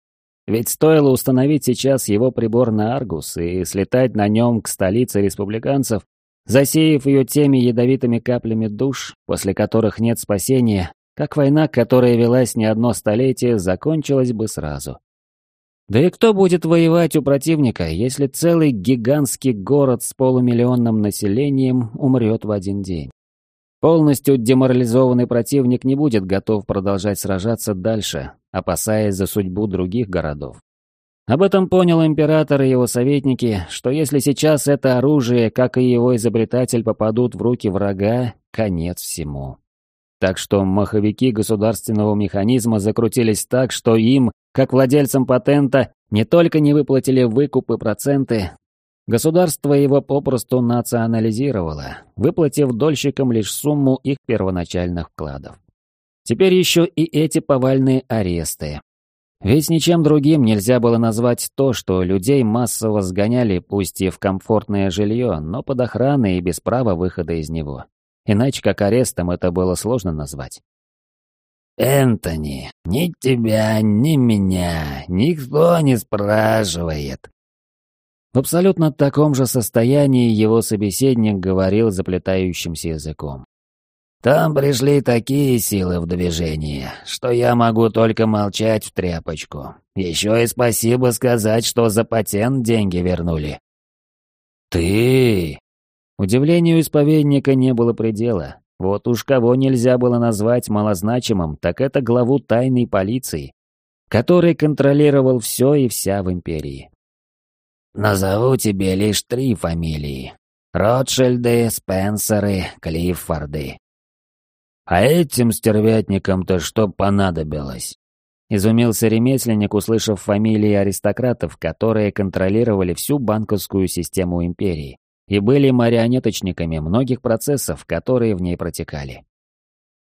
Ведь стоило установить сейчас его прибор на Аргус и слетать на нем к столице республиканцев, засеяв ее теми ядовитыми каплями душ, после которых нет спасения, как война, которая велась не одно столетие, закончилась бы сразу. Да и кто будет воевать у противника, если целый гигантский город с полумиллионным населением умрет в один день? Полностью деморализованный противник не будет готов продолжать сражаться дальше, опасаясь за судьбу других городов. Об этом понял император и его советники, что если сейчас это оружие, как и его изобретатель, попадут в руки врага, конец всему. Так что маховики государственного механизма закрутились так, что им, как владельцам патента, не только не выплатили выкуп и проценты, Государство его попросту национализировало, выплатив дольщикам лишь сумму их первоначальных вкладов. Теперь еще и эти повальные аресты. Ведь ничем другим нельзя было назвать то, что людей массово сгоняли, пусть и в комфортное жилье, но под охраной и без права выхода из него. Иначе как арестом это было сложно назвать. «Энтони, ни тебя, ни меня никто не спрашивает», в абсолютно таком же состоянии его собеседник говорил заплетающимся языком. «Там пришли такие силы в движение, что я могу только молчать в тряпочку. Еще и спасибо сказать, что за патент деньги вернули». «Ты...» Удивлению исповедника не было предела. Вот уж кого нельзя было назвать малозначимым, так это главу тайной полиции, который контролировал все и вся в империи. Назову тебе лишь три фамилии. Ротшильды, Спенсеры, Клиффорды. А этим стервятникам-то что понадобилось? Изумился ремесленник, услышав фамилии аристократов, которые контролировали всю банковскую систему империи и были марионеточниками многих процессов, которые в ней протекали.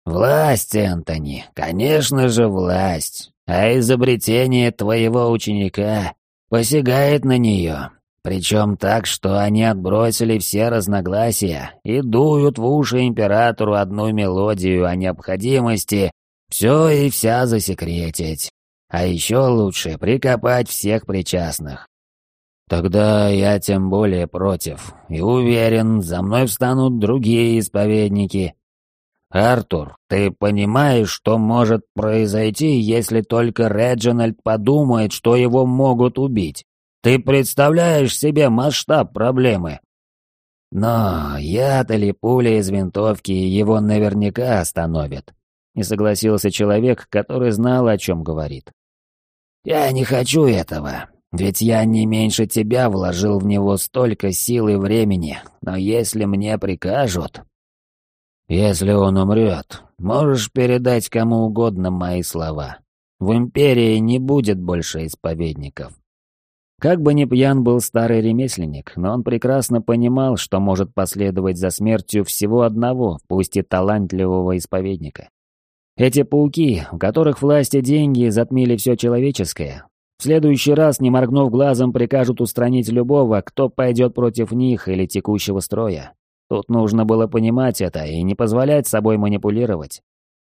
«Власть, Энтони, конечно же власть. А изобретение твоего ученика посягает на нее. Причем так, что они отбросили все разногласия и дуют в уши императору одну мелодию о необходимости все и вся засекретить. А еще лучше прикопать всех причастных. Тогда я тем более против, и уверен, за мной встанут другие исповедники. Артур, ты понимаешь, что может произойти, если только Реджинальд подумает, что его могут убить? Ты представляешь себе масштаб проблемы? Но яд или пуля из винтовки его наверняка остановят. Не согласился человек, который знал, о чем говорит. Я не хочу этого, ведь я не меньше тебя вложил в него столько сил и времени, но если мне прикажут, если он умрет, можешь передать кому угодно мои слова. В Империи не будет больше исповедников. Как бы ни пьян был старый ремесленник, но он прекрасно понимал, что может последовать за смертью всего одного, пусть и талантливого исповедника. Эти пауки, у которых власть и деньги затмили все человеческое, в следующий раз, не моргнув глазом, прикажут устранить любого, кто пойдет против них или текущего строя. Тут нужно было понимать это и не позволять собой манипулировать.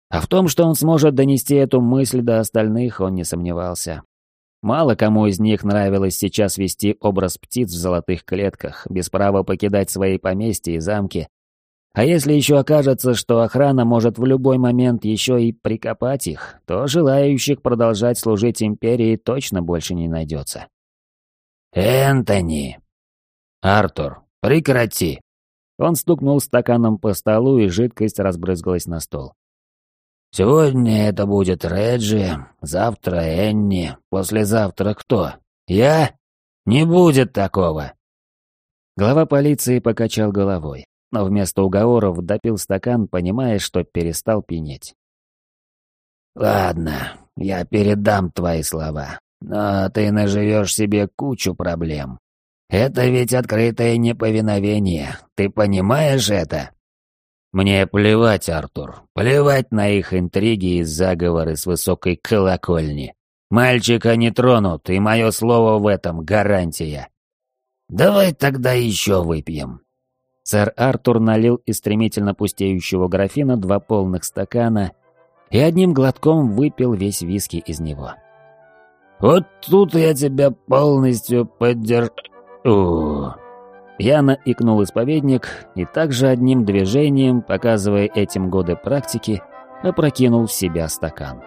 А в том, что он сможет донести эту мысль до остальных, он не сомневался. Мало кому из них нравилось сейчас вести образ птиц в золотых клетках, без права покидать свои поместья и замки. А если еще окажется, что охрана может в любой момент еще и прикопать их, то желающих продолжать служить империи точно больше не найдется. «Энтони!» «Артур, прекрати!» Он стукнул стаканом по столу, и жидкость разбрызгалась на стол. «Сегодня это будет Реджи, завтра Энни, послезавтра кто? Я? Не будет такого!» Глава полиции покачал головой, но вместо уговоров допил стакан, понимая, что перестал пьянеть. «Ладно, я передам твои слова, но ты наживешь себе кучу проблем. Это ведь открытое неповиновение. Ты понимаешь это? Мне плевать, Артур. Плевать на их интриги и заговоры с высокой колокольни. Мальчика не тронут, и мое слово в этом гарантия. Давай тогда еще выпьем. Сэр Артур налил из стремительно пустеющего графина два полных стакана и одним глотком выпил весь виски из него. «Вот тут я тебя полностью поддержу...» О. Яно икнул исповедник и также одним движением, показывая этим годы практики, опрокинул в себя стакан.